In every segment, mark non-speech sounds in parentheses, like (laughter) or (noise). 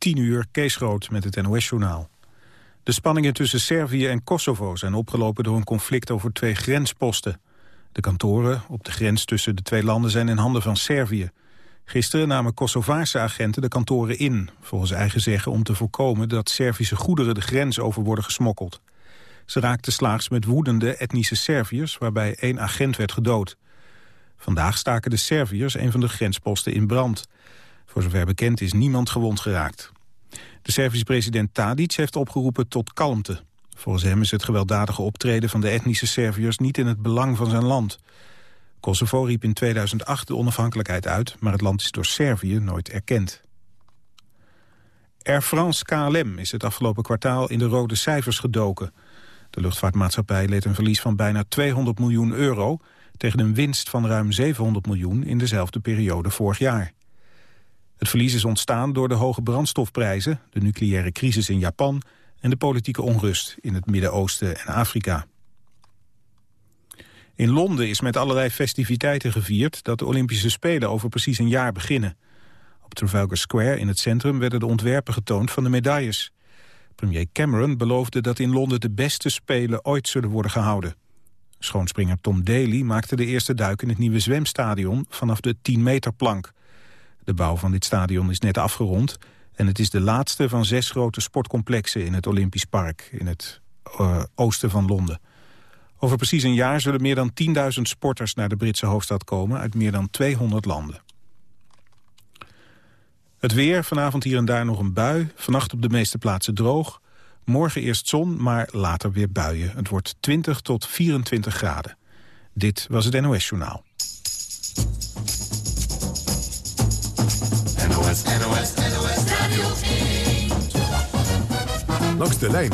10 uur Kees Groot met het NOS-journaal. De spanningen tussen Servië en Kosovo zijn opgelopen door een conflict over twee grensposten. De kantoren op de grens tussen de twee landen zijn in handen van Servië. Gisteren namen Kosovaarse agenten de kantoren in, volgens eigen zeggen om te voorkomen dat Servische goederen de grens over worden gesmokkeld. Ze raakten slaags met woedende etnische Serviërs, waarbij één agent werd gedood. Vandaag staken de Serviërs een van de grensposten in brand. Voor zover bekend is niemand gewond geraakt. De Servische president Tadic heeft opgeroepen tot kalmte. Volgens hem is het gewelddadige optreden van de etnische Serviërs niet in het belang van zijn land. Kosovo riep in 2008 de onafhankelijkheid uit, maar het land is door Servië nooit erkend. Air France KLM is het afgelopen kwartaal in de rode cijfers gedoken. De luchtvaartmaatschappij leed een verlies van bijna 200 miljoen euro... tegen een winst van ruim 700 miljoen in dezelfde periode vorig jaar. Het verlies is ontstaan door de hoge brandstofprijzen... de nucleaire crisis in Japan en de politieke onrust in het Midden-Oosten en Afrika. In Londen is met allerlei festiviteiten gevierd... dat de Olympische Spelen over precies een jaar beginnen. Op Trafalgar Square in het centrum werden de ontwerpen getoond van de medailles. Premier Cameron beloofde dat in Londen de beste Spelen ooit zullen worden gehouden. Schoonspringer Tom Daly maakte de eerste duik in het nieuwe zwemstadion vanaf de 10 meter plank. De bouw van dit stadion is net afgerond en het is de laatste van zes grote sportcomplexen in het Olympisch Park in het uh, oosten van Londen. Over precies een jaar zullen meer dan 10.000 sporters naar de Britse hoofdstad komen uit meer dan 200 landen. Het weer, vanavond hier en daar nog een bui. Vannacht op de meeste plaatsen droog. Morgen eerst zon, maar later weer buien. Het wordt 20 tot 24 graden. Dit was het NOS Journaal. NOS, NOS, NOS Radio Langs de lijn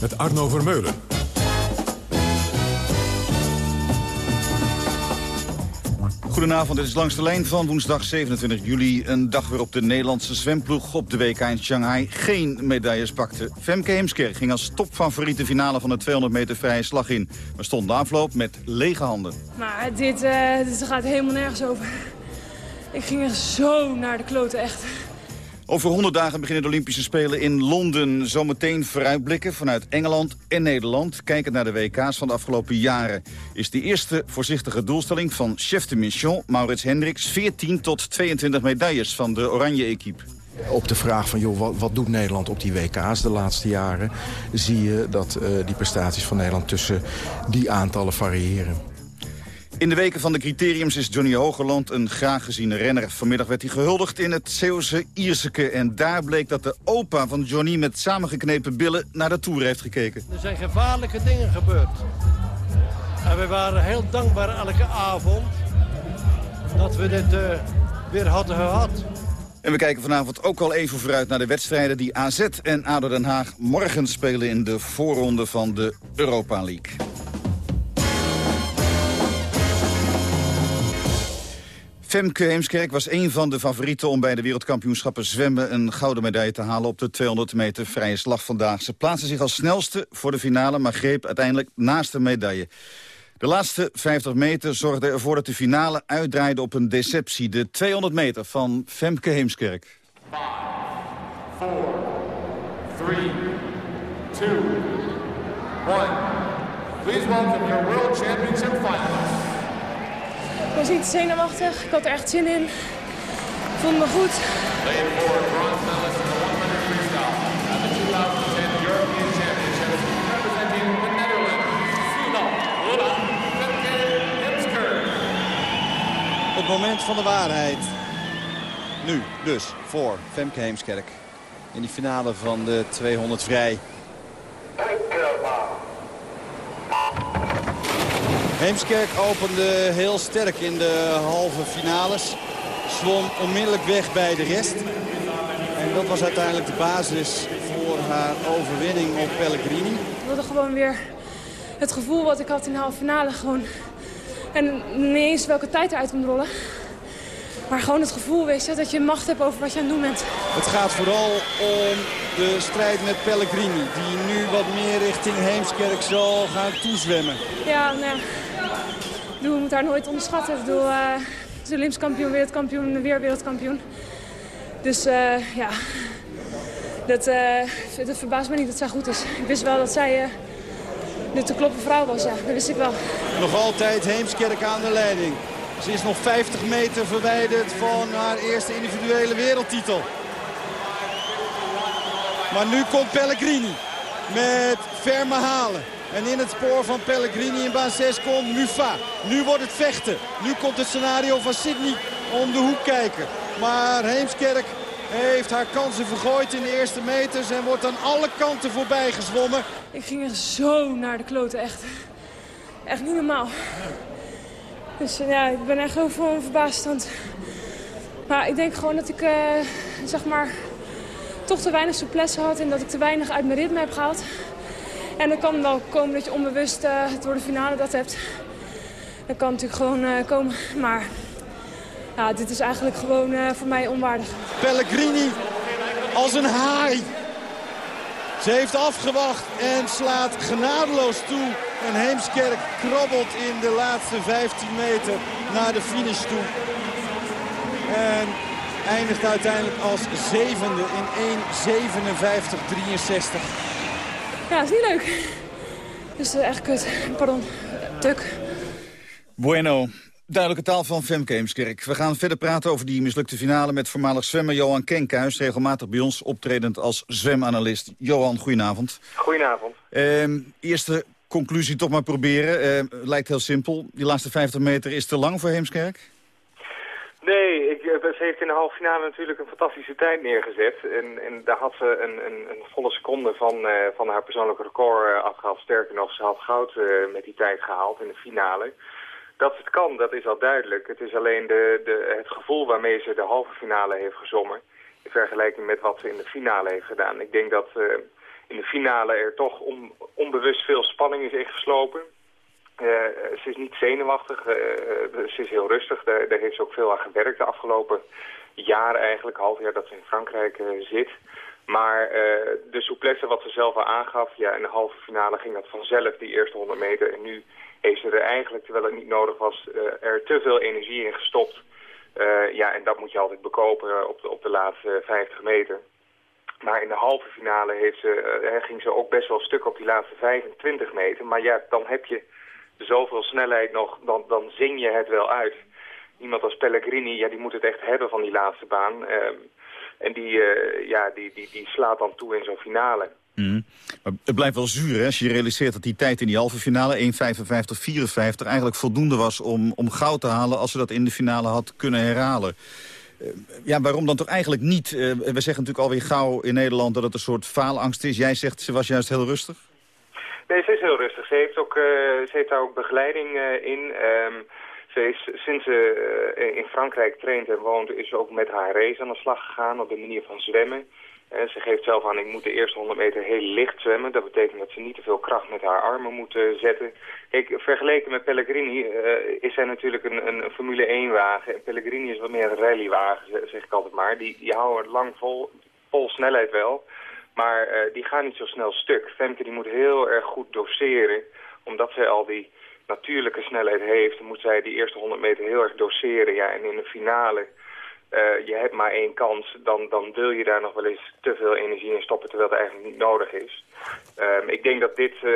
met Arno Vermeulen. Goedenavond, dit is langs de lijn van woensdag 27 juli. Een dag waarop de Nederlandse zwemploeg op de WK in Shanghai geen medailles pakte. Femke Heemskerk ging als topfavoriet de finale van de 200 meter vrije slag in. Maar stond de afloop met lege handen. Maar dit, uh, dit gaat helemaal nergens over. Ik ging er zo naar de kloten, echt. Over 100 dagen beginnen de Olympische Spelen in Londen. Zometeen vooruitblikken vanuit Engeland en Nederland. Kijkend naar de WK's van de afgelopen jaren. Is de eerste voorzichtige doelstelling van chef de mission Maurits Hendricks... 14 tot 22 medailles van de Oranje-equipe. Op de vraag van, joh, wat, wat, doet Nederland op die WK's de laatste jaren... zie je dat uh, die prestaties van Nederland tussen die aantallen variëren. In de weken van de criteriums is Johnny Hogerland een graag geziene renner. Vanmiddag werd hij gehuldigd in het Zeeuwse Ierseke. En daar bleek dat de opa van Johnny met samengeknepen billen naar de Tour heeft gekeken. Er zijn gevaarlijke dingen gebeurd. En we waren heel dankbaar elke avond dat we dit uh, weer hadden gehad. En we kijken vanavond ook al even vooruit naar de wedstrijden... die AZ en ADO Den Haag morgen spelen in de voorronde van de Europa League. Femke Heemskerk was een van de favorieten om bij de wereldkampioenschappen zwemmen een gouden medaille te halen op de 200 meter vrije slag vandaag. Ze plaatste zich als snelste voor de finale, maar greep uiteindelijk naast de medaille. De laatste 50 meter zorgde ervoor dat de finale uitdraaide op een deceptie. De 200 meter van Femke Heemskerk. 5, 4, 3, 2, 1. Please welcome your World Championship. Ik was niet zenuwachtig. Ik had er echt zin in. Ik me goed. Het moment van de waarheid. Nu dus voor Femke Heemskerk. In die finale van de 200 vrij. Heemskerk opende heel sterk in de halve finales. Zwom onmiddellijk weg bij de rest. En dat was uiteindelijk de basis voor haar overwinning op Pellegrini. Ik wilde gewoon weer het gevoel wat ik had in de halve finale. Gewoon. En niet eens welke tijd eruit komt rollen. Maar gewoon het gevoel, weet je, dat je macht hebt over wat je aan het doen bent. Het gaat vooral om de strijd met Pellegrini. Die nu wat meer richting Heemskerk zal gaan toezwemmen. Ja, nou we moeten haar nooit onderschatten. Ik bedoel, uh, ze Olympisch kampioen, wereldkampioen, weer wereldkampioen. Dus uh, ja, dat, uh, verbaast me niet dat zij goed is. Ik wist wel dat zij de te kloppen vrouw was, ja. Dat wist ik wel. Nog altijd Heemskerk aan de leiding. Ze is nog 50 meter verwijderd van haar eerste individuele wereldtitel. Maar nu komt Pellegrini met ferme halen. En in het spoor van Pellegrini in baan 6 komt Mufa. Nu wordt het vechten. Nu komt het scenario van Sydney om de hoek kijken. Maar Heemskerk heeft haar kansen vergooid in de eerste meters... en wordt aan alle kanten voorbij gezwommen. Ik ging echt zo naar de kloten, echt. Echt niet normaal. Dus ja, ik ben echt heel verbaasd. Maar ik denk gewoon dat ik, uh, zeg maar, toch te weinig souplesse had... en dat ik te weinig uit mijn ritme heb gehaald. En dan kan wel komen dat je onbewust door de finale dat hebt. Dat kan natuurlijk gewoon uh, komen, maar ja, dit is eigenlijk gewoon uh, voor mij onwaardig. Pellegrini als een haai. Ze heeft afgewacht en slaat genadeloos toe. En Heemskerk krabbelt in de laatste 15 meter naar de finish toe. En eindigt uiteindelijk als zevende in 1.57.63. Ja, dat is niet leuk. Dus uh, echt kut. Pardon. Tuk. Bueno. Duidelijke taal van Femke Heemskerk. We gaan verder praten over die mislukte finale met voormalig zwemmer Johan Kenkhuis. Regelmatig bij ons optredend als zwemanalist. Johan, goedenavond. Goedenavond. Uh, eerste conclusie toch maar proberen. Uh, lijkt heel simpel. Die laatste 50 meter is te lang voor Heemskerk? Nee, ik, ze heeft in de halve finale natuurlijk een fantastische tijd neergezet. En, en daar had ze een, een, een volle seconde van, uh, van haar persoonlijke record uh, afgehaald. Sterker nog, ze had goud met die tijd gehaald in de finale. Dat het kan, dat is al duidelijk. Het is alleen de, de, het gevoel waarmee ze de halve finale heeft gezongen... in vergelijking met wat ze in de finale heeft gedaan. Ik denk dat in de finale er toch on, onbewust veel spanning is ingeslopen... Uh, ze is niet zenuwachtig, uh, ze is heel rustig. Daar, daar, heeft ze ook veel aan gewerkt de afgelopen jaar eigenlijk, half jaar dat ze in Frankrijk zit. Maar de souplesse wat ze zelf al aangaf, ja, in de halve finale ging dat vanzelf, die eerste 100 meter. En nu heeft ze er eigenlijk, terwijl het niet nodig was, er te veel energie in gestopt. ja, en dat moet je altijd bekopen op de, op de laatste 50 meter. Maar in de halve finale heeft ze, ging ze ook best wel stuk op die laatste 25 meter. Maar ja, dan heb je zoveel snelheid nog, dan, dan zing je het wel uit. Iemand als Pellegrini, ja, die moet het echt hebben van die laatste baan. Uh, en die, uh, ja, die, die, die slaat dan toe in zo'n finale. Maar het blijft wel zuur hè, als je realiseert dat die tijd in die halve finale, 1.55-54, eigenlijk voldoende was om, om goud te halen als ze dat in de finale had kunnen herhalen. Uh, ja, waarom dan toch eigenlijk niet? we zeggen natuurlijk alweer gauw in Nederland dat het een soort faalangst is. Jij zegt ze was juist heel rustig. Nee, ze is heel rustig. Ze heeft, ook, uh, ze heeft daar ook begeleiding uh, in. Um, ze is, sinds ze uh, in Frankrijk traint en woont, is ze ook met haar race aan de slag gegaan op de manier van zwemmen. En ze geeft zelf aan, ik moet de eerste 100 meter heel licht zwemmen. Dat betekent dat ze niet te veel kracht met haar armen moet zetten. Kijk, vergeleken met Pellegrini is zij natuurlijk een, een Formule 1 wagen. En Pellegrini is wat meer een rallywagen, zeg ik altijd maar. Die, die houden lang vol, vol snelheid wel. Maar uh, die gaan niet zo snel stuk. Femke die moet heel erg goed doseren. Omdat zij al die natuurlijke snelheid heeft, moet zij die eerste 100 meter heel erg doseren. Ja, en in de finale, uh, je hebt maar één kans, dan, dan wil je daar nog wel eens te veel energie in stoppen, terwijl het eigenlijk niet nodig is. Um, ik denk dat dit uh,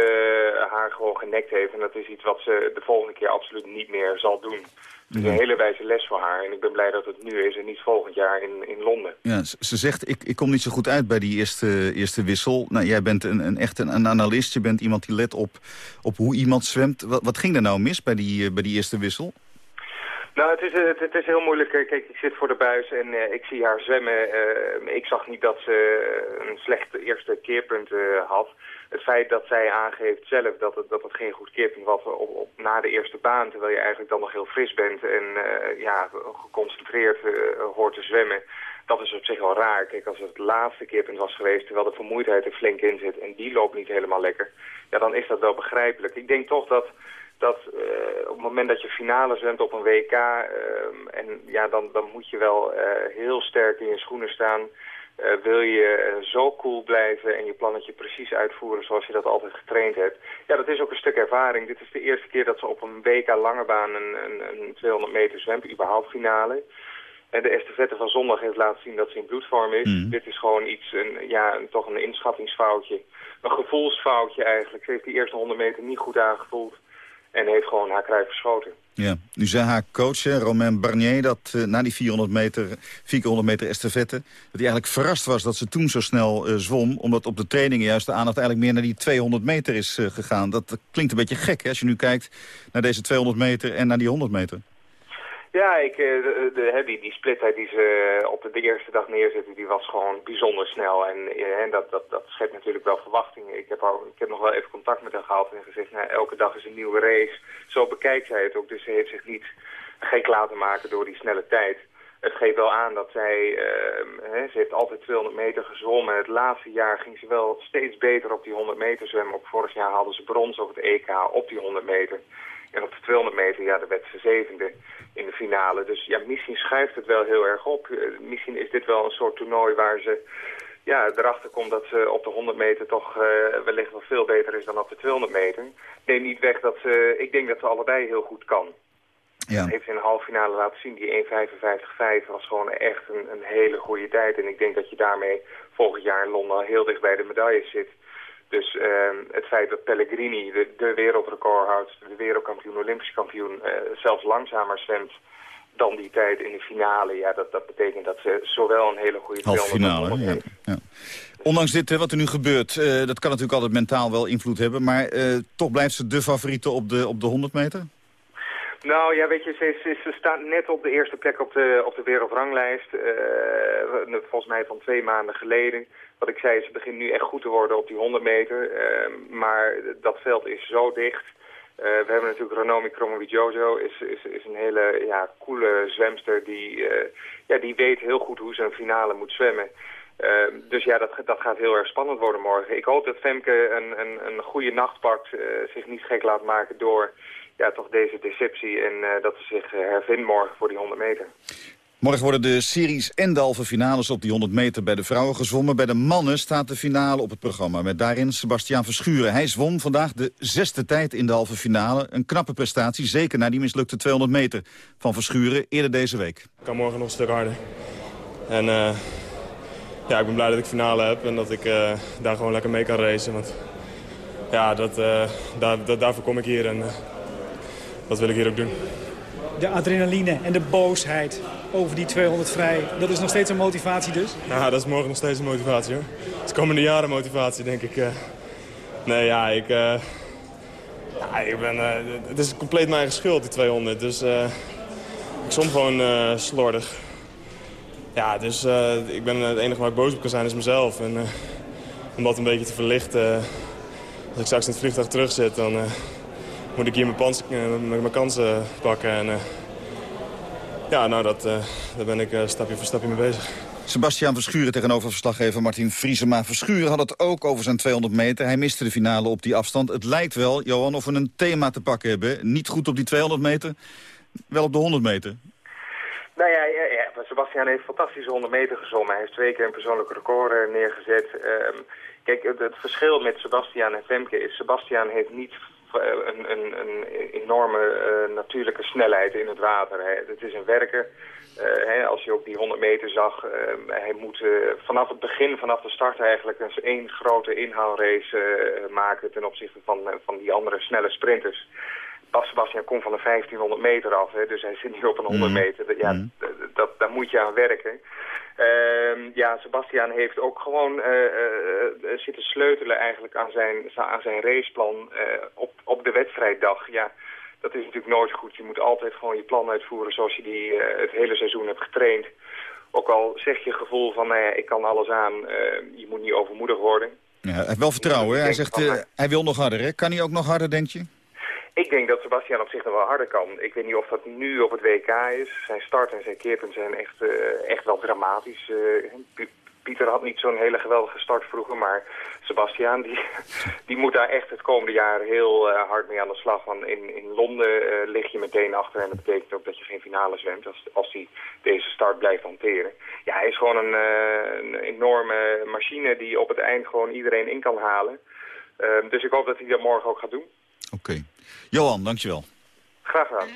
haar gewoon genekt heeft en dat is iets wat ze de volgende keer absoluut niet meer zal doen. Het is een hele wijze les voor haar. En ik ben blij dat het nu is en niet volgend jaar in, in Londen. Ja, ze zegt, ik, ik kom niet zo goed uit bij die eerste, eerste wissel. Nou, jij bent een, een echt een, een analist. Je bent iemand die let op, op hoe iemand zwemt. Wat, wat ging er nou mis bij die, bij die eerste wissel? Nou, het is, het, het, is heel moeilijk. Kijk, ik zit voor de buis en uh, ik zie haar zwemmen. Ik zag niet dat ze een slecht eerste keerpunt had het feit dat zij aangeeft zelf dat het, dat het geen goed keerpunt was op, op, na de eerste baan, terwijl je eigenlijk dan nog heel fris bent en ja, geconcentreerd hoort te zwemmen, dat is op zich wel raar. Kijk, als het het laatste keerpunt was geweest, terwijl de vermoeidheid er flink in zit en die loopt niet helemaal lekker, ja, dan is dat wel begrijpelijk. Ik denk toch dat dat uh, op het moment dat je finale zwemt op een WK, uh, en ja, dan, dan moet je wel uh, heel sterk in je schoenen staan. Uh, wil je zo cool blijven en je plannetje precies uitvoeren zoals je dat altijd getraind hebt. Ja, dat is ook een stuk ervaring. Dit is de eerste keer dat ze op een WK lange baan een, een, een 200 meter zwemt, überhaupt finale. En de estafette van zondag heeft laten zien dat ze in bloedvorm is. Mhm. Dit is gewoon iets, een, ja, een, toch een inschattingsfoutje. Een gevoelsfoutje eigenlijk. Ze heeft die eerste 100 meter niet goed aangevoeld. En heeft gewoon haar kruid verschoten. Ja, nu zei haar coach, Romain Barnier, dat eh, na die 400 meter, 400 meter estafette... dat hij eigenlijk verrast was dat ze toen zo snel eh, zwom... omdat op de trainingen juist de aandacht eigenlijk meer naar die 200 meter is eh, gegaan. Dat klinkt een beetje gek, hè, als je nu kijkt naar deze 200 meter en naar die 100 meter. Ja, ik, eh, de, de, die, die splitheid die ze eh, op de, eerste dag neerzetten, die was gewoon bijzonder snel. En, eh, dat, dat, dat schept natuurlijk wel verwachtingen. Ik heb, al, ik heb nog wel even contact met haar gehad en gezegd, nou, elke dag is een nieuwe race. Zo bekijkt zij het ook, dus ze heeft zich niet gek laten maken door die snelle tijd. Het geeft wel aan dat zij, hè, ze heeft altijd 200 meter gezwommen. En het laatste jaar ging ze wel steeds beter op die 100 meter zwemmen. Ook vorig jaar hadden ze brons op het EK op die 100 meter. En op de 200 meter, ja, daar werd ze zevende in de finale. Dus ja, misschien schuift het wel heel erg op. Eh, misschien is dit wel een soort toernooi waar ze ja, erachter komt dat ze op de 100 meter toch eh, wellicht wel veel beter is dan op de 200 meter. Neem niet weg dat ze, ik denk dat ze allebei heel goed kan. Ja. Heeft ze in de halve finale laten zien, die 1.55.5 was gewoon echt een, een hele goede tijd. En ik denk dat je daarmee volgend jaar in Londen heel dicht bij de medailles zit. Dus ehm, het feit dat Pellegrini de, de wereldrecord houdt, de wereldkampioen, olympisch kampioen, eh, zelfs langzamer zwemt dan die tijd in de finale. Ja, dat, dat betekent dat ze zowel een hele goede 200 finale, als hè? 100 ja. ja. Ondanks dit, hè, wat er nu gebeurt, eh, dat kan natuurlijk altijd mentaal wel invloed hebben... maar eh, toch blijft ze de favoriete op de, op de 100 meter? Nou ja, weet je, ze, ze, ze staat net op de eerste plek op de, op de wereldranglijst. eh, volgens mij van twee maanden geleden. Wat ik zei, ze begint nu echt goed te worden op die 100 meter. eh, maar dat veld is zo dicht. Eh, we hebben natuurlijk Ranomi Kromowidjojo, is, is, is een hele ja, coole zwemster die, eh, ja, die weet heel goed hoe ze een finale moet zwemmen. Uh, dus ja, dat, dat gaat heel erg spannend worden morgen. Ik hoop dat Femke een, een, een goede nacht pakt, uh, zich niet gek laat maken door ja, toch deze deceptie en dat ze zich hervindt morgen voor die 100 meter. Morgen worden de series en de halve finales op die 100 meter bij de vrouwen gezwommen. Bij de mannen staat de finale op het programma met daarin Sebastiaan Verschuren. Hij zwom vandaag de zesde tijd in de halve finale. Een knappe prestatie, zeker na die mislukte 200 meter van Verschuren eerder deze week. Ik kan morgen nog een stuk harder. En uh, ja, ik ben blij dat ik finale heb en dat ik uh, daar gewoon lekker mee kan racen. Want ja, dat, uh, daar, daarvoor kom ik hier en dat wil ik hier ook doen. De adrenaline en de boosheid over die 200 vrij, dat is nog steeds een motivatie dus? Nou, dat is morgen nog steeds een motivatie hoor. Het is komende jaren motivatie denk ik. Uh, nee, ja, ik... Uh, ja, ik ben... Uh, het is compleet mijn eigen schuld, die 200. Dus ik som gewoon slordig. Ja, dus ik ben het enige waar ik boos op kan zijn is mezelf. En om dat een beetje te verlichten... als ik straks in het vliegtuig terug zit, dan moet ik hier mijn, pans, mijn kansen pakken. En, ja, nou, dat, uh, daar ben ik uh, stapje voor stapje mee bezig. Sebastiaan Verschuren tegenover verslaggever Martin Vriesema. Verschuren had het ook over zijn 200 meter. Hij miste de finale op die afstand. Het lijkt wel, Johan, of we een thema te pakken hebben. Niet goed op die 200 meter, wel op de 100 meter. Nou ja, ja, ja. Sebastiaan heeft fantastische 100 meter gezwommen. Hij heeft twee keer een persoonlijk record neergezet. Um, kijk, het, het, verschil met Sebastiaan en Femke is... Sebastiaan heeft niet een, een, een enorme uh, natuurlijke snelheid in het water. Hè. Het is een werker. Uh, hè, als je op die 100 meter zag, uh, hij moet vanaf het begin, vanaf de start eigenlijk eens één grote inhaalrace maken ten opzichte van, van die andere snelle sprinters. Bas Sebastian komt van een 1500 meter af, hè, dus hij zit nu op een 100 meter. Ja, Mm. dat, daar moet je aan werken. Uh, ja, Sebastian heeft ook gewoon uh, uh, zitten sleutelen eigenlijk aan zijn, aan zijn raceplan op, op de wedstrijddag. Ja, dat is natuurlijk nooit goed. Je moet altijd gewoon je plan uitvoeren zoals je die het hele seizoen hebt getraind. Ook al zeg je gevoel van, nou ja, ik kan alles aan, je moet niet overmoedig worden. Ja, hij heeft wel vertrouwen, hè? Hij zegt, hij wil nog harder, hè? Kan hij ook nog harder, denk je? Ik denk dat Sebastian op zich nog wel harder kan. Ik weet niet of dat nu op het WK is. Zijn start en zijn keerpunt zijn echt, uh, echt wel dramatisch. Uh, Pieter had niet zo'n hele geweldige start vroeger, maar Sebastian die, (laughs) die moet daar echt het komende jaar heel uh, hard mee aan de slag. Want in, in Londen lig je meteen achter en dat betekent ook dat je geen finale zwemt als, als hij deze start blijft hanteren. Ja, hij is gewoon een, een enorme machine die op het eind gewoon iedereen in kan halen. Ehm, dus ik hoop dat hij dat morgen ook gaat doen. Oké. Johan, dankjewel. Graag gedaan.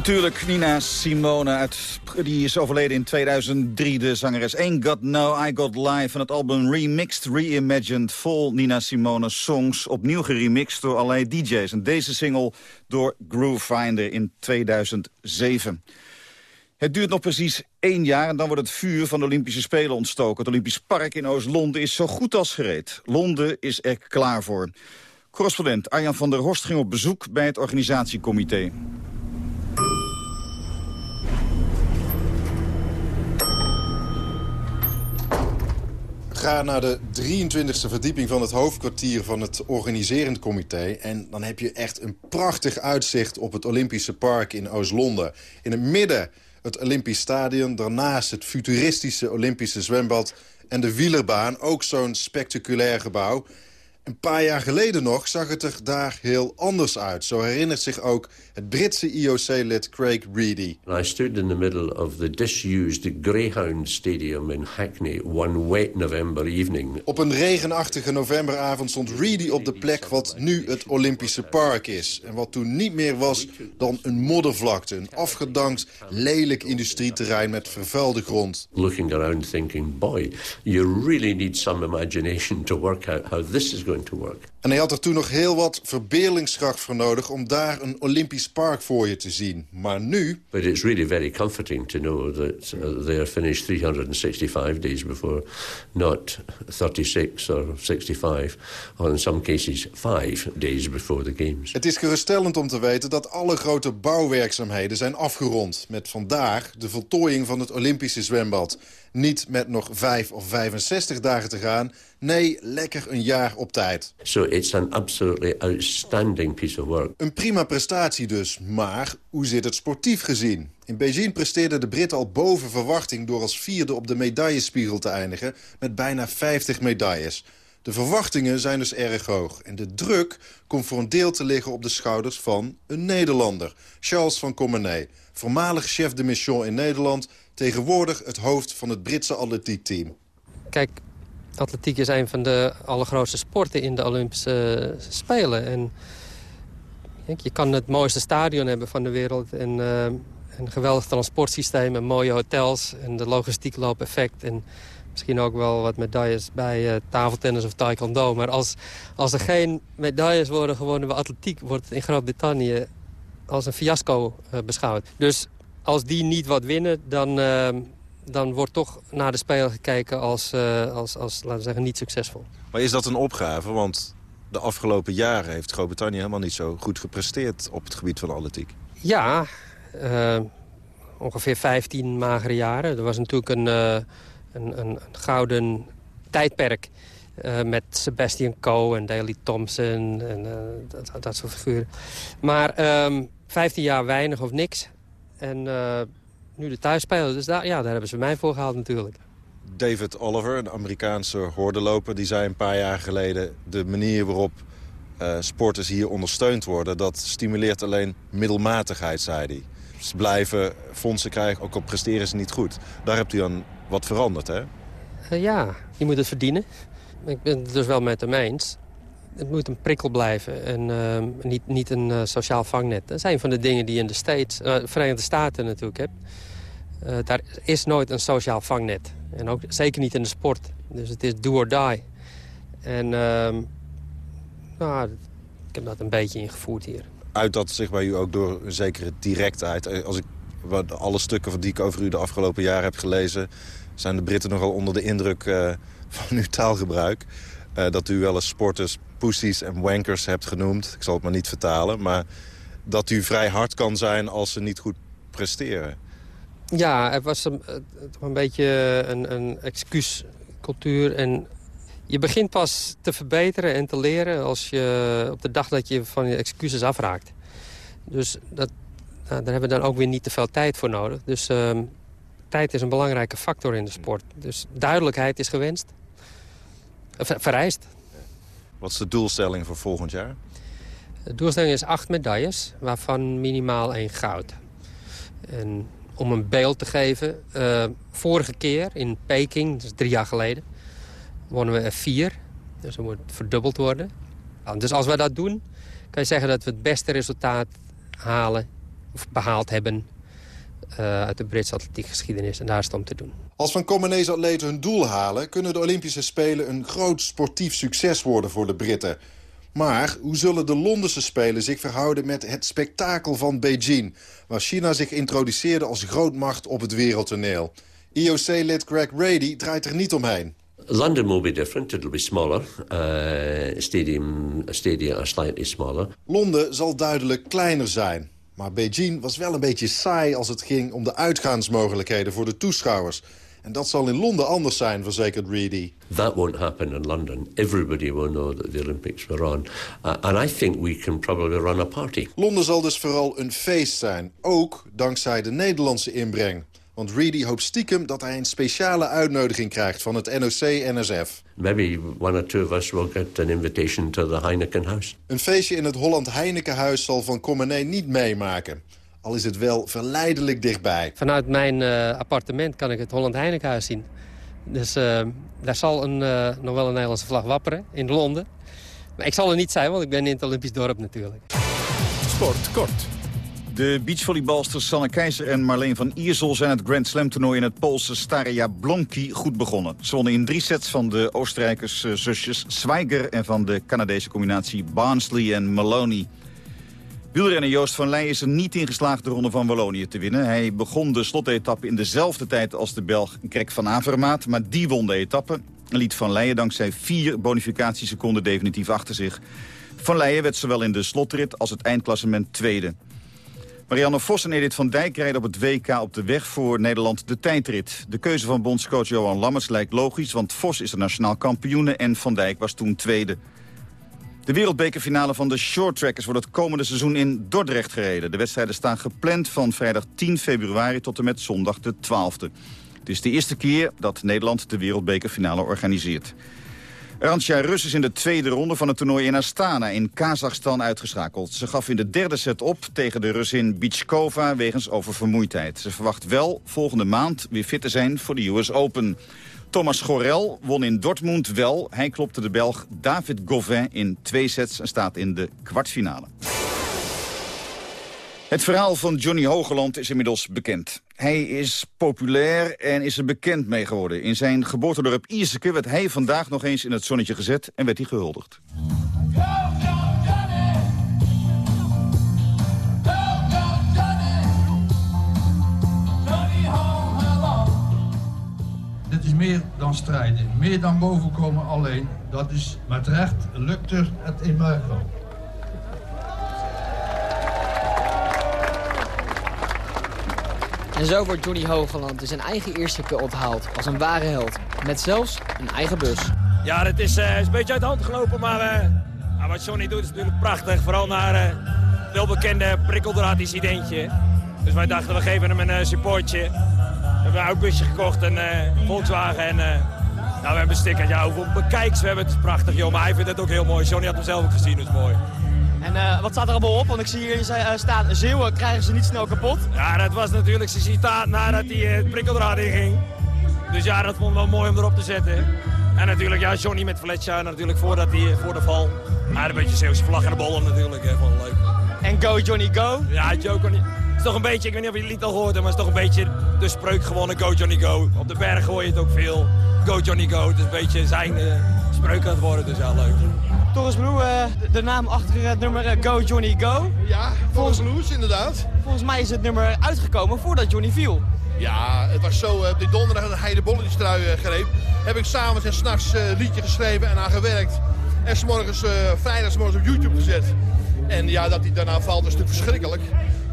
Natuurlijk Nina Simone, uit, die is overleden in 2003. De zangeres Ain't Got No, I Got Live van het album Remixed, Reimagined. Vol Nina Simone songs, opnieuw geremixed door allerlei DJ's. En deze single door Groovefinder in 2007. Het duurt nog precies één jaar en dan wordt het vuur van de Olympische Spelen ontstoken. Het Olympisch Park in Oost-Londen is zo goed als gereed. Londen is er klaar voor. Correspondent Arjan van der Horst ging op bezoek bij het organisatiecomité. Ga naar de 23e verdieping van het hoofdkwartier van het organiserend comité... en dan heb je echt een prachtig uitzicht op het Olympische Park in Oost-Londen. In het midden het Olympisch Stadion, daarnaast het futuristische Olympische zwembad... en de wielerbaan, ook zo'n spectaculair gebouw. Een paar jaar geleden nog zag het er daar heel anders uit. Zo herinnert zich ook het Britse IOC-lid Craig Reedy. I stood in the middle of the disused Greyhound Stadium in Hackney one wet November evening. Op een regenachtige novemberavond stond Reedy op de plek wat nu het Olympische Park is. En wat toen niet meer was dan een moddervlakte. Een afgedankt, lelijk industrieterrein met vervuilde grond. Looking around thinking, boy, you really need some imagination to work out how this is going to work. En hij had er toen nog heel wat verbeeldingskracht voor nodig... om daar een Olympisch park voor je te zien. Maar nu... But it's really very comforting to know that uh, they are finished 365 days before... not 36 or 65, or in some cases 5 days before the Games. Het is geruststellend om te weten dat alle grote bouwwerkzaamheden zijn afgerond. Met vandaag de voltooiing van het Olympische zwembad. Niet met nog 5 of 65 dagen te gaan. Nee, lekker een jaar op tijd. So it's an absolutely outstanding piece of work. Een prima prestatie dus, maar hoe zit het sportief gezien? In Beijing presteerde de Brit al boven verwachting... door als vierde op de medaillespiegel te eindigen met bijna 50 medailles. De verwachtingen zijn dus erg hoog. En de druk komt voor een deel te liggen op de schouders van een Nederlander. Charles van Comenay, voormalig chef de mission in Nederland... tegenwoordig het hoofd van het Britse atletiekteam. Kijk, atletiek is een van de allergrootste sporten in de Olympische Spelen. En je kan het mooiste stadion hebben van de wereld... en een geweldig transportsysteem en mooie hotels... en de logistiek loopt perfect... En misschien ook wel wat medailles bij uh, tafeltennis of taekwondo. Maar als, als er geen medailles worden gewonnen bij atletiek... wordt het in Groot-Brittannië als een fiasco uh, beschouwd. Dus als die niet wat winnen, dan, dan wordt toch naar de Spelen gekeken als, uh, als, als, laten we zeggen, niet succesvol. Maar is dat een opgave? Want de afgelopen jaren heeft Groot-Brittannië helemaal niet zo goed gepresteerd op het gebied van atletiek. Ja, uh, ongeveer 15 magere jaren. Er was natuurlijk een, uh, een, een, gouden tijdperk uh, met Sebastian Coe en Daley Thompson en dat, dat, soort figuren. Maar um, 15 jaar weinig of niks. En nu de thuisspelen. Dus daar, ja, daar hebben ze mij voor gehaald natuurlijk. David Oliver, een Amerikaanse hordenloper, die zei een paar jaar geleden... de manier waarop uh, sporters hier ondersteund worden... dat stimuleert alleen middelmatigheid, zei hij. Ze blijven fondsen krijgen, ook al presteren ze niet goed. Daar hebt u dan wat veranderd, hè? Uh, ja, je moet het verdienen. Ik ben het dus wel met hem eens. Het moet een prikkel blijven en uh, niet, niet een sociaal vangnet. Dat zijn van de dingen die je in de States, Verenigde Staten natuurlijk hebt. Uh, daar is nooit een sociaal vangnet. En ook zeker niet in de sport. Dus het is do or die. En uh, nou, ik heb dat een beetje ingevoerd hier. Uit dat zich bij u ook door een zekere directheid. Als ik alle stukken die ik over u de afgelopen jaren heb gelezen... zijn de Britten nogal onder de indruk uh, van uw taalgebruik. Dat u wel eens sporters pussies en wankers hebt genoemd. Ik zal het maar niet vertalen. Maar dat u vrij hard kan zijn als ze niet goed presteren. Ja, het was een, een beetje een, een excuuscultuur. En je begint pas te verbeteren en te leren als je op de dag dat je van je excuses afraakt. Dus dat, nou, daar hebben we dan ook weer niet te veel tijd voor nodig. Dus uh, tijd is een belangrijke factor in de sport. Dus duidelijkheid is gewenst. Ver, vereist. Wat is de doelstelling voor volgend jaar? De doelstelling is acht medailles, waarvan minimaal één goud. En om een beeld te geven. Uh, vorige keer in Peking, dus drie jaar geleden, wonnen we er vier. Dus dat moet verdubbeld worden. Dus als wij dat doen, kan je zeggen dat we het beste resultaat halen of behaald hebben uh, uit de Britse atletiekgeschiedenis. En daar is te doen. Als Van Comenese atleten hun doel halen... kunnen de Olympische Spelen een groot sportief succes worden voor de Britten. Maar hoe zullen de Londense Spelen zich verhouden met het spektakel van Beijing... waar China zich introduceerde als grootmacht op het wereldtoneel? IOC-lid Greg Brady draait er niet omheen. London will be different. It'll be smaller. Uh, stadium, stadia are slightly smaller. Londen zal duidelijk kleiner zijn. Maar Beijing was wel een beetje saai als het ging om de uitgaansmogelijkheden voor de toeschouwers. En dat zal in Londen anders zijn, verzekert Reedy. That won't happen in London. Everybody will know that the Olympics were on. Uh, and I think we can probably run a party. Londen zal dus vooral een feest zijn. Ook dankzij de Nederlandse inbreng. Want Reedy hoopt stiekem dat hij een speciale uitnodiging krijgt van het NOC-NSF. Maybe one or two of us will get an invitation to the Heineken House. Een feestje in het Holland Heinekenhuis zal Van Comené niet meemaken. Al is het wel verleidelijk dichtbij. Vanuit mijn uh, appartement kan ik het Holland Heinekenhuis zien. Dus uh, daar zal een, uh, nog wel een Nederlandse vlag wapperen in Londen. Maar ik zal er niet zijn, want ik ben in het Olympisch dorp natuurlijk. Sport kort. De beachvolleybalsters Sanne Keizer en Marleen van Iersel zijn het Grand Slam toernooi in het Poolse Staria Blonki goed begonnen. Ze wonnen in drie sets van de Oostenrijkers zusjes Zwijger en van de Canadese combinatie Barnsley en Maloney. Wielrenner Joost van Leij is er niet in geslaagd de Ronde van Wallonië te winnen. Hij begon de slotetappe in dezelfde tijd als de Belg Greg van Avermaat, maar die won de etappe. En liet Van Leijen dankzij vier bonificatieseconden definitief achter zich. Van Leijen werd zowel in de slotrit als het eindklassement tweede. Marianne Vos en Edith van Dijk rijden op het WK op de weg voor Nederland de tijdrit. De keuze van bondscoach Johan Lammers lijkt logisch, want Vos is de nationaal kampioene en Van Dijk was toen tweede. De wereldbekerfinale van de shorttrackers wordt het komende seizoen in Dordrecht gereden. De wedstrijden staan gepland van vrijdag 10 februari tot en met zondag de 12e. Het is de eerste keer dat Nederland de wereldbekerfinale organiseert. Arantja Rus is in de tweede ronde van het toernooi in Astana in Kazachstan uitgeschakeld. Ze gaf in de derde set op tegen de Russin Bichkova wegens oververmoeidheid. Ze verwacht wel volgende maand weer fit te zijn voor de US Open. Thomas Gorel won in Dortmund wel. Hij klopte de Belg David Gauvin in twee sets en staat in de kwartfinale. Het verhaal van Johnny Hogeland is inmiddels bekend. Hij is populair en is er bekend mee geworden. In zijn geboortedorp Ierseke werd hij vandaag nog eens in het zonnetje gezet en werd hij gehuldigd. Dit is meer dan strijden, meer dan bovenkomen alleen. Dat is met recht lukt er het in Marokko. En zo wordt Johnny Hogeland in zijn eigen eerste keer onthaald als een ware held. Met zelfs een eigen bus. Ja, het is, uh, is een beetje uit de hand gelopen, maar uh, wat Johnny doet is natuurlijk prachtig. Vooral naar uh, het welbekende prikkeldraad-incidentje. Dus wij dachten, we geven hem een supportje. We hebben een oud busje gekocht, een Volkswagen. En nou, we hebben een sticker. Ja, hoeveel bekijks we hebben, het is prachtig, joh. Maar hij vindt het ook heel mooi. Johnny had hem zelf ook gezien, dus mooi. En uh, wat staat er allemaal op? Want ik zie hier uh, staan, zeeuwen krijgen ze niet snel kapot. Ja, dat was natuurlijk zijn citaat nadat hij het uh, prikkeldraad inging. Dus ja, dat vond ik wel mooi om erop te zetten. En natuurlijk, ja, Johnny met Fletcher natuurlijk voordat hij, voor de val. Ja, een beetje Zeeuwse vlag en de bollen natuurlijk, hè, vond leuk. En go Johnny go? Ja, Joe Johnny. Is toch een beetje, ik weet niet of je het lied al gehoord hebt, maar het is toch een beetje de spreuk gewonnen, go Johnny go. Op de berg gooi je het ook veel, go Johnny go. Het is een beetje zijn spreuk aan het worden, dus ja, leuk. Torres Blue, uh, de naam achter het nummer uh, Go Johnny Go. Ja, Torres Blues inderdaad. Volgens mij is het nummer uitgekomen voordat Johnny viel. Ja, het was zo, uh, op die donderdag dat hij de bolletjestrui greep, heb ik s'avonds en s'nachts een liedje geschreven en aan gewerkt. En s'morgens, vrijdagsmorgens op YouTube gezet. En ja, dat hij daarna valt is natuurlijk verschrikkelijk.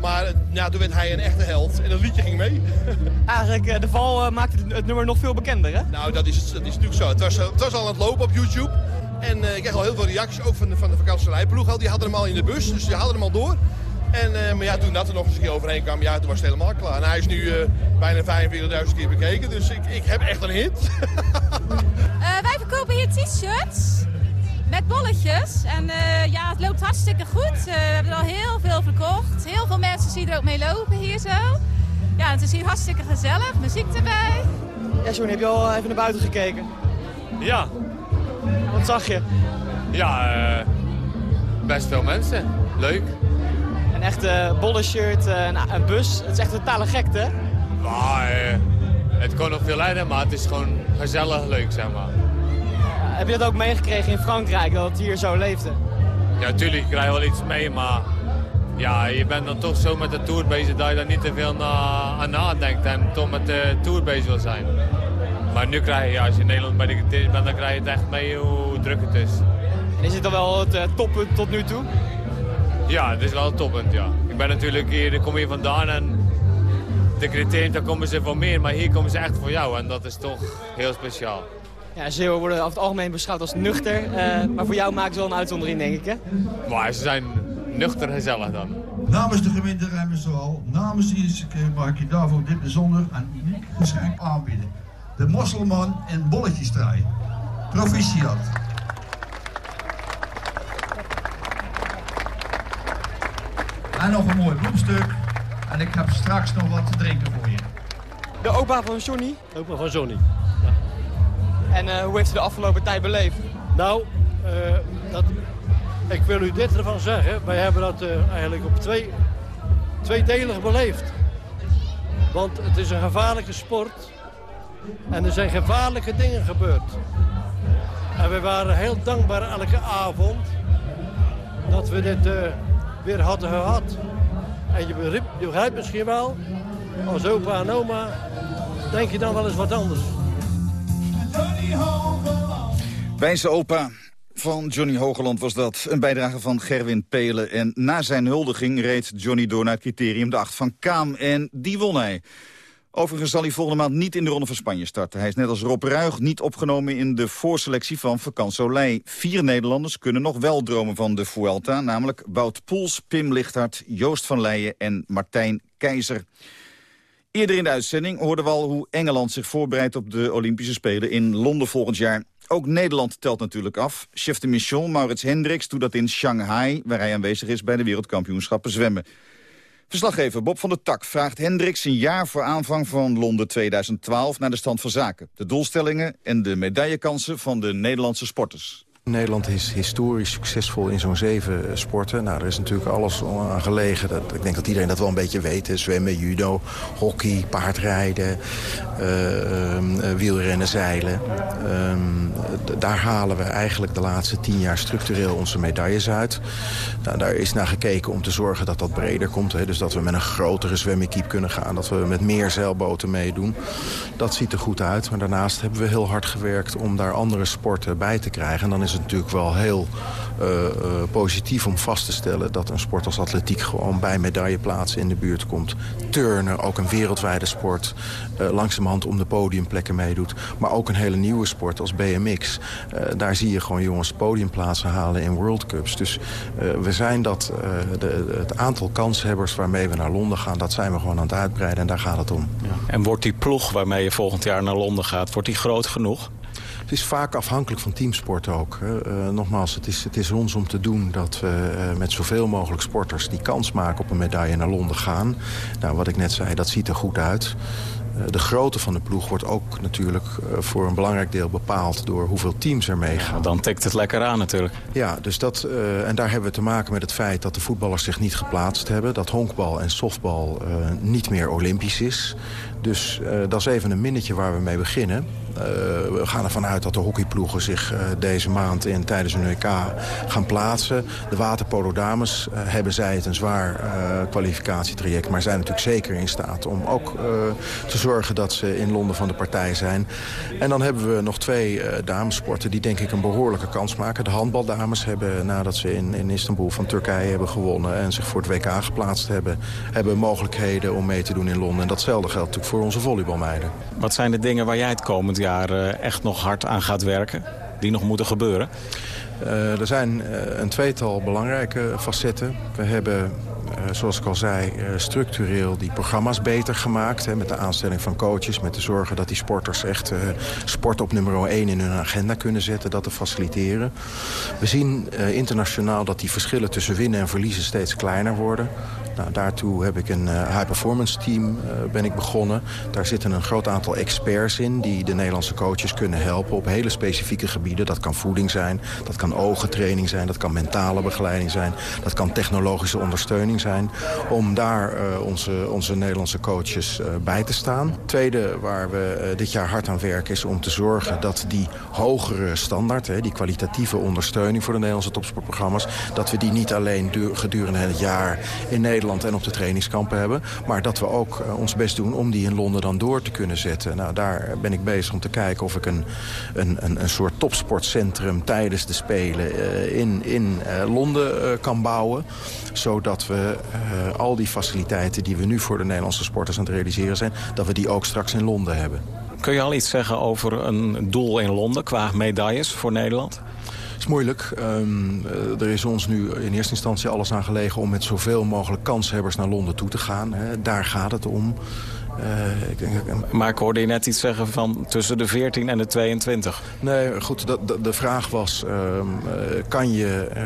Maar ja, toen werd hij een echte held en dat liedje ging mee. (laughs) Eigenlijk, de val maakte het nummer nog veel bekender, hè? Nou, dat is, dat is natuurlijk zo. Het was, het was al aan het lopen op YouTube. En uh, ik kreeg al heel veel reacties, ook van de, van de vakantierijploeg. Die hadden hem al in de bus, dus die hadden hem al door. En, uh, maar ja, toen dat er nog eens een keer overheen kwam, ja, toen was het helemaal klaar. En hij is nu uh, bijna 45.000 keer bekeken, dus ik, ik heb echt een hit. (laughs) wij verkopen hier t-shirts met bolletjes. En ja, het loopt hartstikke goed. we hebben er al heel veel verkocht. Heel veel mensen zien er ook mee lopen hier zo. Ja, het is hier hartstikke gezellig. Muziek erbij. Ja, Johnny, heb je al even naar buiten gekeken? Ja, wat zag je? Ja, uh, best veel mensen. Leuk. Een echte bolle shirt, een, een bus. Het is echt een totale gekte. Maar, eh, het kon nog veel leiden, maar het is gewoon gezellig leuk, zeg maar. Heb je dat ook meegekregen in Frankrijk, dat het hier zo leefde? Ja, natuurlijk, ik krijg wel iets mee, maar ja, je bent dan toch zo met de Tour bezig dat je daar niet te veel na, aan nadenkt en toch met de Tour bezig wil zijn. Maar nu krijg je, als je in Nederland bij de criteria bent, dan krijg je het echt mee hoe druk het is. En is het dan wel het uh, toppunt tot nu toe? Ja, het is wel het toppunt, ja. Ik ben natuurlijk hier, ik kom hier vandaan en de criteria, daar komen ze voor meer, maar hier komen ze echt voor jou en dat is toch heel speciaal. Ja, Zeeuwen worden over het algemeen beschouwd als nuchter, uh, maar voor jou maken ze wel een uitzondering, denk ik, hè? Maar ze zijn nuchter gezellig dan. Namens de gemeente Rijmerswaal, namens de keer mag ik je daarvoor dit bijzonder en uniek geschenk aanbieden. De Mosselman en bolletjesdraai. Proficiat. En nog een mooi bloemstuk. En ik heb straks nog wat te drinken voor je. De opa van Johnny? De opa van Johnny. En uh, hoe heeft u de afgelopen tijd beleefd? Nou, uh, dat, ik wil u dit ervan zeggen. Wij hebben dat uh, eigenlijk op twee, tweedelig beleefd. Want het is een gevaarlijke sport. En er zijn gevaarlijke dingen gebeurd. En we waren heel dankbaar elke avond dat we dit weer hadden gehad. En je je begrijpt misschien wel, als opa en oma, denk je dan wel eens wat anders. Wijze opa van Johnny Hogeland was dat. Een bijdrage van Gerwin Pelen. En na zijn huldiging reed Johnny door naar het criterium de 8 van Kaam. En die won hij. Overigens zal hij volgende maand niet in de Ronde van Spanje starten. Hij is net als Rob Ruig niet opgenomen in de voorselectie van Vakant Soleil. Vier Nederlanders kunnen nog wel dromen van de Vuelta. Namelijk Wout Poels, Pim Lichthart, Joost van Leijen en Martijn Keizer. Eerder in de uitzending hoorden we al hoe Engeland zich voorbereidt op de Olympische Spelen in Londen volgend jaar. Ook Nederland telt natuurlijk af. Chef de mission Maurits Hendricks doet dat in Shanghai... waar hij aanwezig is bij de wereldkampioenschappen zwemmen. Verslaggever Bob van der Tak vraagt Hendricks een jaar voor aanvang van Londen 2012 naar de stand van zaken. De doelstellingen en de medaillekansen van de Nederlandse sporters. Nederland is historisch succesvol in zo'n zeven sporten. Nou, er is natuurlijk alles aan gelegen. Dat, ik denk dat iedereen dat wel een beetje weet. Zwemmen, judo, hockey, paardrijden, uh, wielrennen, zeilen. Uh, daar halen we eigenlijk de laatste tien jaar structureel onze medailles uit. Nou, daar is naar gekeken om te zorgen dat dat breder komt. Hè. Dus dat we met een grotere zwemmekiep kunnen gaan. Dat we met meer zeilboten meedoen. Dat ziet er goed uit. Maar daarnaast hebben we heel hard gewerkt om daar andere sporten bij te krijgen. En dan is natuurlijk wel heel uh, uh, positief om vast te stellen... dat een sport als atletiek gewoon bij medailleplaatsen in de buurt komt. Turnen, ook een wereldwijde sport, uh, langzamerhand om de podiumplekken meedoet. Maar ook een hele nieuwe sport als BMX. daar zie je gewoon jongens podiumplaatsen halen in World Cups. Dus we zijn dat, de, het aantal kanshebbers waarmee we naar Londen gaan... dat zijn we gewoon aan het uitbreiden en daar gaat het om. Ja. En wordt die ploeg waarmee je volgend jaar naar Londen gaat... wordt die groot genoeg? Het is vaak afhankelijk van teamsport ook. Uh, nogmaals, het is, het is ons om te doen dat we uh, met zoveel mogelijk sporters... die kans maken op een medaille naar Londen gaan. Nou, wat ik net zei, dat ziet er goed uit. Uh, de grootte van de ploeg wordt ook natuurlijk voor een belangrijk deel bepaald... door hoeveel teams er meegaan. Ja, dan tikt het lekker aan natuurlijk. Ja, dus dat, en daar hebben we te maken met het feit dat de voetballers zich niet geplaatst hebben. Dat honkbal en softbal niet meer olympisch is. Dus dat is even een minnetje waar we mee beginnen. Uh, we gaan ervan uit dat de hockeyploegen zich uh, deze maand in, tijdens een WK gaan plaatsen. De waterpolo dames hebben zij het een zwaar kwalificatietraject... maar zijn natuurlijk zeker in staat om ook te zorgen dat ze in Londen van de partij zijn. En dan hebben we nog twee damesporten die denk ik een behoorlijke kans maken. De handbaldames hebben nadat ze in, in Istanbul van Turkije hebben gewonnen... en zich voor het WK geplaatst hebben, hebben mogelijkheden om mee te doen in Londen. En datzelfde geldt natuurlijk voor onze volleybalmeiden. Wat zijn de dingen waar jij het komend jaar jaar echt nog hard aan gaat werken? Die nog moeten gebeuren? Uh, er zijn uh, een tweetal belangrijke facetten. We hebben, uh, zoals ik al zei, structureel die programma's beter gemaakt. Hè, met de aanstelling van coaches, met de zorgen dat die sporters echt sport op nummer 1 in hun agenda kunnen zetten. Dat te faciliteren. We zien internationaal dat die verschillen tussen winnen en verliezen steeds kleiner worden. Nou, daartoe heb ik een high performance team ben ik begonnen. Daar zitten een groot aantal experts in die de Nederlandse coaches kunnen helpen op hele specifieke gebieden. Dat kan voeding zijn, dat kan ogentraining zijn, dat kan mentale begeleiding zijn, dat kan technologische ondersteuning zijn. Om daar onze, onze Nederlandse coaches bij te staan. Tweede waar we dit jaar hard aan werken is om te zorgen dat die hogere standaard, die kwalitatieve ondersteuning voor de Nederlandse topsportprogramma's, dat we die niet alleen gedurende het jaar in Nederland en op de trainingskampen hebben, maar dat we ook uh, ons best doen om die in Londen dan door te kunnen zetten. Nou, daar ben ik bezig om te kijken of ik een, een, een, een soort topsportcentrum tijdens de Spelen uh, in, in uh, Londen kan bouwen, zodat we al die faciliteiten die we nu voor de Nederlandse sporters aan het realiseren zijn, dat we die ook straks in Londen hebben. Kun je al iets zeggen over een doel in Londen qua medailles voor Nederland? Is moeilijk. Um, er is ons nu in eerste instantie alles aan gelegen... om met zoveel mogelijk kanshebbers naar Londen toe te gaan. Hè. Daar gaat het om. Uh, ik denk, maar ik hoorde je net iets zeggen van tussen de 14 en de 22. Nee, goed, de, vraag was, uh, kan je uh,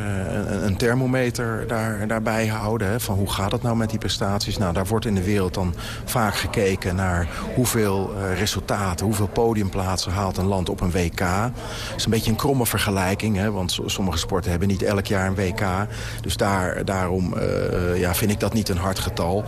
een, een, thermometer daar, daarbij houden? Hè? Van hoe gaat het nou met die prestaties? Nou, daar wordt in de wereld dan vaak gekeken naar hoeveel resultaten, hoeveel podiumplaatsen haalt een land op een WK. Dat is een beetje een kromme vergelijking, hè? want sommige sporten hebben niet elk jaar een WK. Dus daar, daarom ja, vind ik dat niet een hard getal.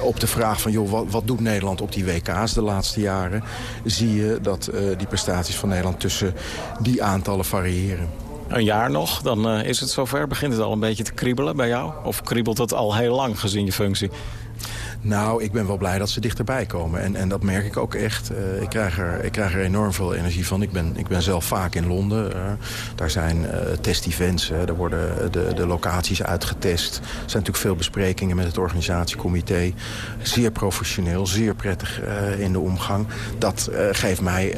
Op de vraag van, joh, wat, wat doet Nederland? Op die WK's de laatste jaren... zie je dat uh, die prestaties van Nederland tussen die aantallen variëren. Een jaar nog, dan uh, is het zover. Begint het al een beetje te kriebelen bij jou? Of kriebelt het al heel lang gezien je functie? Nou, ik ben wel blij dat ze dichterbij komen. En, en dat merk ik ook echt. Uh, ik, krijg er, ik krijg er enorm veel energie van. Ik ben, ik ben zelf vaak in Londen. Uh, daar zijn uh, test-events. daar worden de, de locaties uitgetest. Er zijn natuurlijk veel besprekingen met het organisatiecomité. Zeer professioneel, zeer prettig in de omgang. Dat geeft mij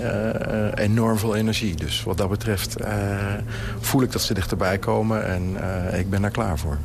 enorm veel energie. Dus wat dat betreft voel ik dat ze dichterbij komen. En ik ben daar klaar voor.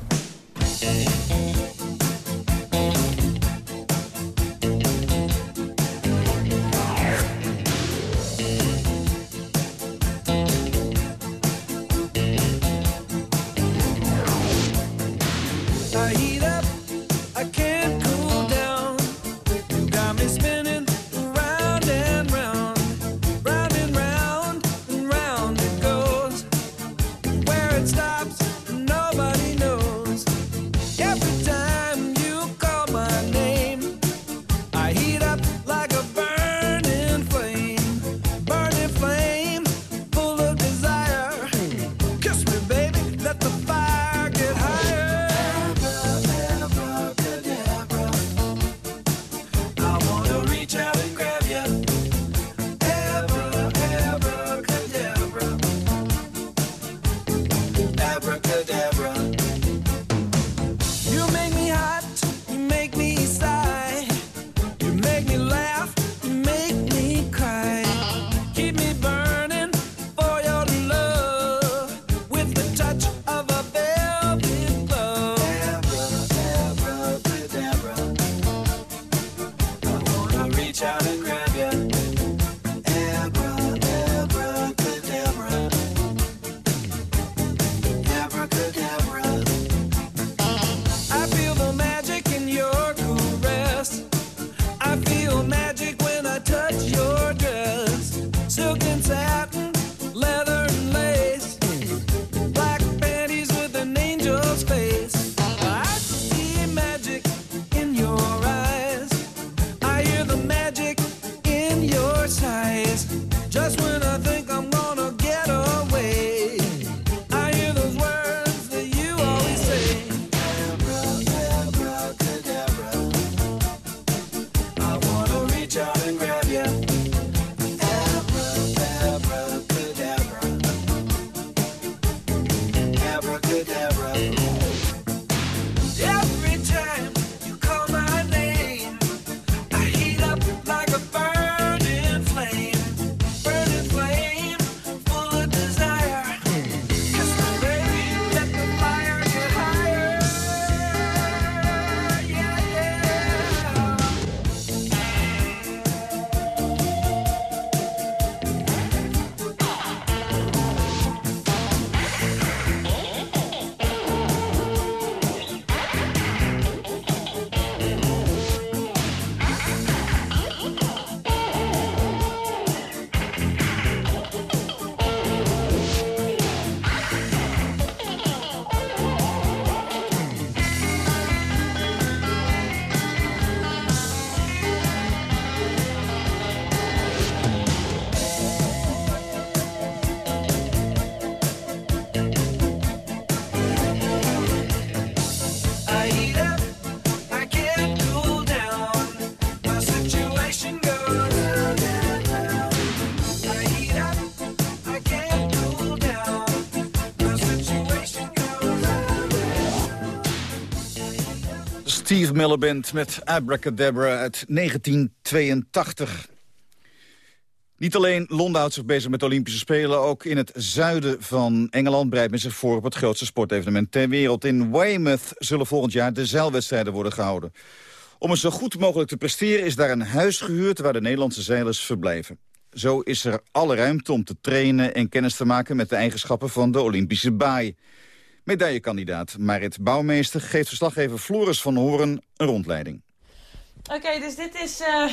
Miller met Abracadabra uit 1982. Niet alleen Londen houdt zich bezig met de Olympische Spelen... ook in het zuiden van Engeland breidt men zich voor... op het grootste sportevenement ter wereld. In Weymouth zullen volgend jaar de zeilwedstrijden worden gehouden. Om het zo goed mogelijk te presteren is daar een huis gehuurd... waar de Nederlandse zeilers verblijven. Zo is er alle ruimte om te trainen en kennis te maken... met de eigenschappen van de Olympische baai. Medaillekandidaat Marit Bouwmeester geeft verslaggever Floris van Horen een rondleiding. Oké, dus dit is uh,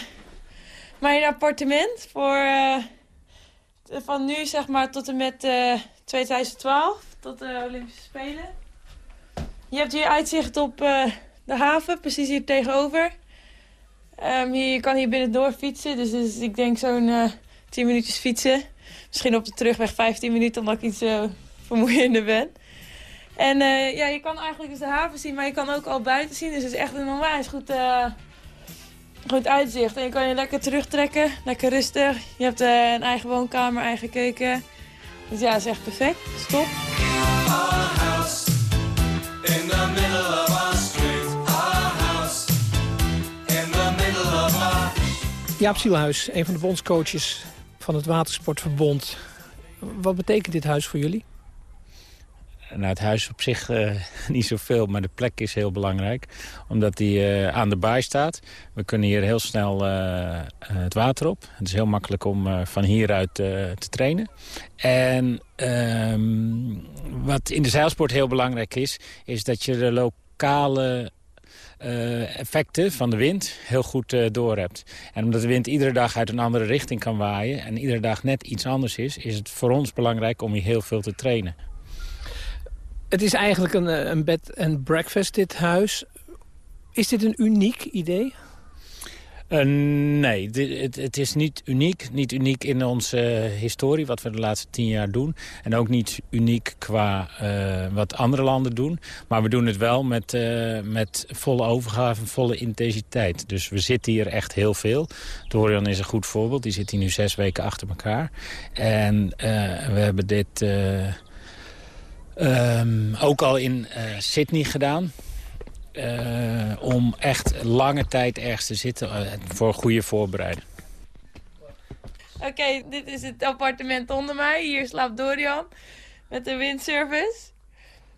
mijn appartement voor uh, van nu zeg maar tot en met uh, eh, 2012, tot de Olympische Spelen. Je hebt hier uitzicht op de haven, precies hier tegenover. Um, hier, je kan hier binnendoor fietsen, dus, dus ik denk zo'n 10 minuutjes fietsen. Misschien op de terugweg 15 minuten, omdat ik iets vermoeiender ben. En uh, ja, je kan eigenlijk dus de haven zien, maar je kan ook al buiten zien. Dus het is echt een onwijs goed, uh, goed uitzicht. En je kan je lekker terugtrekken, lekker rustig. Je hebt uh, een eigen woonkamer, eigen keuken. Dus ja, het is echt perfect. Stop. Jaap Sielhuis, een van de bondscoaches van het Watersportverbond. Wat betekent dit huis voor jullie? Nou, het huis op zich uh, (laughs) niet zoveel, maar de plek is heel belangrijk. Omdat die uh, aan de baai staat. We kunnen hier heel snel uh, het water op. Het is heel makkelijk om van hieruit te trainen. En ehm, wat in de zeilsport heel belangrijk is... is dat je de lokale effecten van de wind heel goed uh, door hebt. En omdat de wind iedere dag uit een andere richting kan waaien... en iedere dag net iets anders is... is het voor ons belangrijk om hier heel veel te trainen. Het is eigenlijk een, eh, een bed and breakfast, dit huis. Is dit een uniek idee? Uh, nee, het, het, is niet uniek. Niet uniek in onze historie, wat we de laatste tien jaar doen. En ook niet uniek qua uh, wat andere landen doen. Maar we doen het wel met, met volle overgave volle intensiteit. Dus we zitten hier echt heel veel. Dorian is een goed voorbeeld. Die zit hier nu zes weken achter elkaar. En we hebben dit Um, ook al in uh, Sydney gedaan. Uh, om echt lange tijd ergens te zitten uh, voor een goede voorbereiding. Oké, okay, dit is het appartement onder mij. Hier slaapt Dorian met de windservice.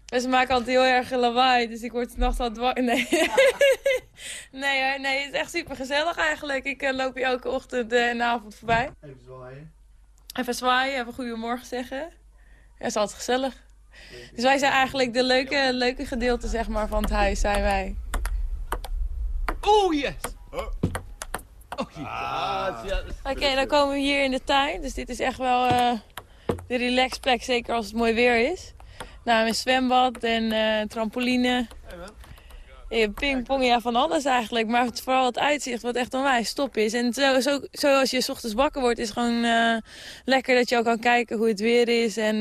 En ze maken altijd heel erg lawaai, dus ik word s'nachts al dwars. Nee. (laughs) nee, nee, het is echt super gezellig eigenlijk. Ik loop hier elke ochtend en avond voorbij. Even zwaaien. Even zwaaien, even goedemorgen zeggen. Ja, het is altijd gezellig. Dus wij zijn eigenlijk de leuke, leuke gedeelte zeg maar, van het huis, zijn wij. Oh, yes! Ah, Oké, dan komen we hier in de tuin. Dus dit is echt wel uh, de relaxplek, zeker als het mooi weer is. Nou, een zwembad en uh, trampoline. Ja, pingpong, ja, van alles eigenlijk. Maar het, vooral het uitzicht, wat echt onwijs top is. En zo, zo, zoals je s ochtends wakker wordt, is gewoon uh, lekker dat je ook kan kijken hoe het weer is. En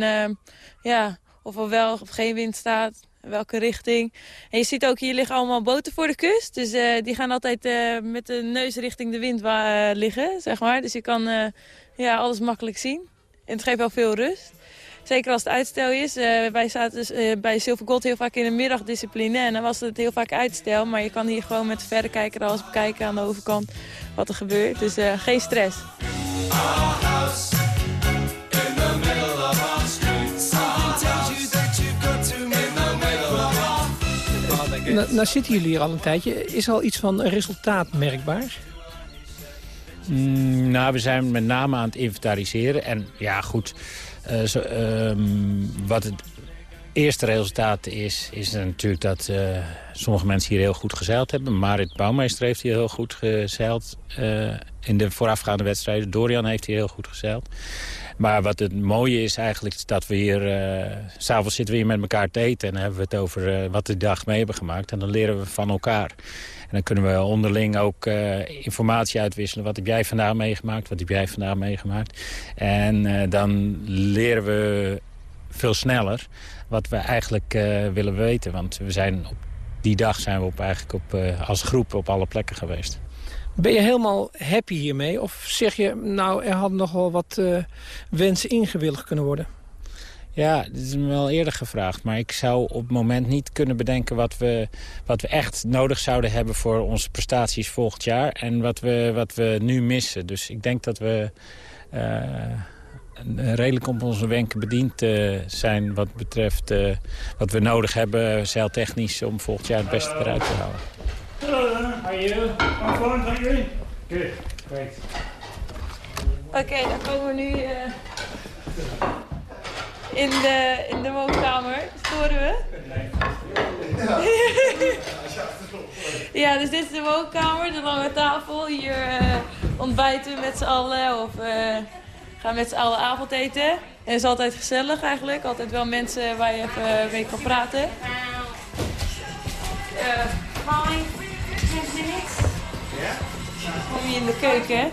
ja, of er wel of geen wind staat, welke richting. En je ziet ook, hier liggen allemaal boten voor de kust. Dus uh, die gaan altijd uh, met de neus richting de wind uh, liggen, zeg maar. Dus je kan ja, alles makkelijk zien. En het geeft wel veel rust. Zeker als het uitstel is. wij zaten dus, bij Silver Gold heel vaak in de middagdiscipline. En dan was het heel vaak uitstel. Maar je kan hier gewoon met verrekijker alles bekijken aan de overkant wat er gebeurt. Dus geen stress. Nou, zitten jullie hier al een tijdje. Is er al iets van resultaat merkbaar? Mm, nou, we zijn met name aan het inventariseren. En ja, goed, uh, zo, um, wat het eerste resultaat is, is natuurlijk dat uh, sommige mensen hier heel goed gezeild hebben. Marit Bouwmeester heeft hier heel goed gezeild uh, in de voorafgaande wedstrijden. Dorian heeft hier heel goed gezeild. Maar wat het mooie is eigenlijk is dat we hier... Uh, S'avonds zitten we hier met elkaar te eten... en hebben we het over uh, wat de dag mee hebben gemaakt. En dan leren we van elkaar. En dan kunnen we onderling ook uh, informatie uitwisselen. Wat heb jij vandaag meegemaakt? Wat heb jij vandaag meegemaakt? En dan leren we veel sneller wat we eigenlijk willen weten. Want we zijn op die dag zijn we op, eigenlijk op, als groep op alle plekken geweest. Ben je helemaal happy hiermee? Of zeg je, nou, er had nog wel wat uh, wensen ingewilligd kunnen worden? Ja, dit is me wel eerder gevraagd. Maar ik zou op het moment niet kunnen bedenken wat we, wat we echt nodig zouden hebben voor onze prestaties volgend jaar. En wat we, wat we nu missen. Dus ik denk dat we uh, redelijk op onze wenken bediend uh, zijn wat betreft wat we nodig hebben zeiltechnisch om volgend jaar het beste eruit te halen. How are you? I'm fine, thank you. Good, great. Oké, okay, dan komen we nu in de, in de woonkamer. Storen we? (laughs) ja, dus dit is de woonkamer, de lange tafel. Hier uh, ontbijten we met z'n allen of uh, gaan met z'n allen avondeten. En het is altijd gezellig eigenlijk. Altijd wel mensen waar je even mee kan praten. Uh, hi, 10 minutes. Kom je in de keuken.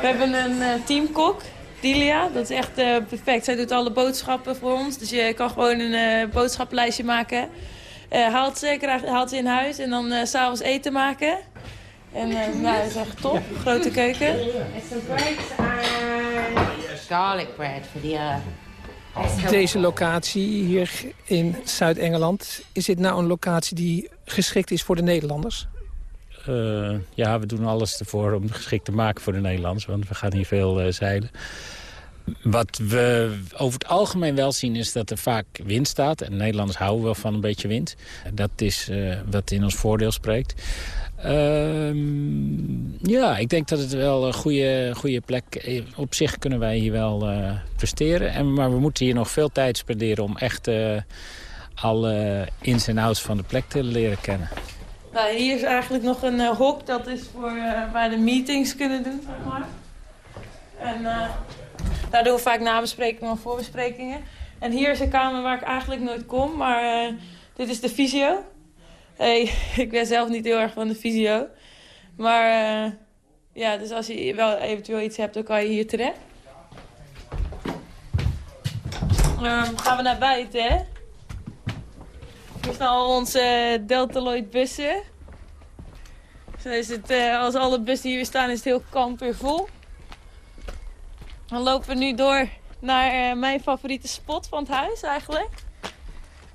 We hebben een teamkok. Dilia. Dat is echt uh, perfect. Zij doet alle boodschappen voor ons. Dus je kan gewoon een uh, boodschappenlijstje maken. Uh, haalt, ze, krijgt, haalt ze in huis en dan s s'avonds eten maken. En ja, dat is echt top. Grote keuken. Garlic bread voor die... Deze locatie hier in Zuid-Engeland, is dit nou een locatie die geschikt is voor de Nederlanders? Uh, ja, we doen alles ervoor om geschikt te maken voor de Nederlanders. Want we gaan hier veel uh, zeilen. Wat we over het algemeen wel zien is dat er vaak wind staat. En Nederlanders houden wel van een beetje wind. Dat is uh, wat in ons voordeel spreekt. ja, ik denk dat het wel een goede, goede plek... Op zich kunnen wij hier wel presteren. En, maar we moeten hier nog veel tijd spenderen om echt alle ins en outs van de plek te leren kennen. Nou, hier is eigenlijk nog een uh, hok. Dat is voor uh, waar de meetings kunnen doen, zeg maar. En uh, daar doen we vaak nabesprekingen of voorbesprekingen. En hier is een kamer waar ik eigenlijk nooit kom. Maar dit is de fysio. Hey, (laughs) ik ben zelf niet heel erg van de fysio. Maar ja, dus als je wel eventueel iets hebt, dan kan je hier terecht. Um, gaan we naar buiten, hè? Hier staan al onze Deltaloid bussen. Zo is het, uh, als alle bussen hier staan, is het heel kamp weer vol. Dan lopen we nu door naar uh, mijn favoriete spot van het huis eigenlijk.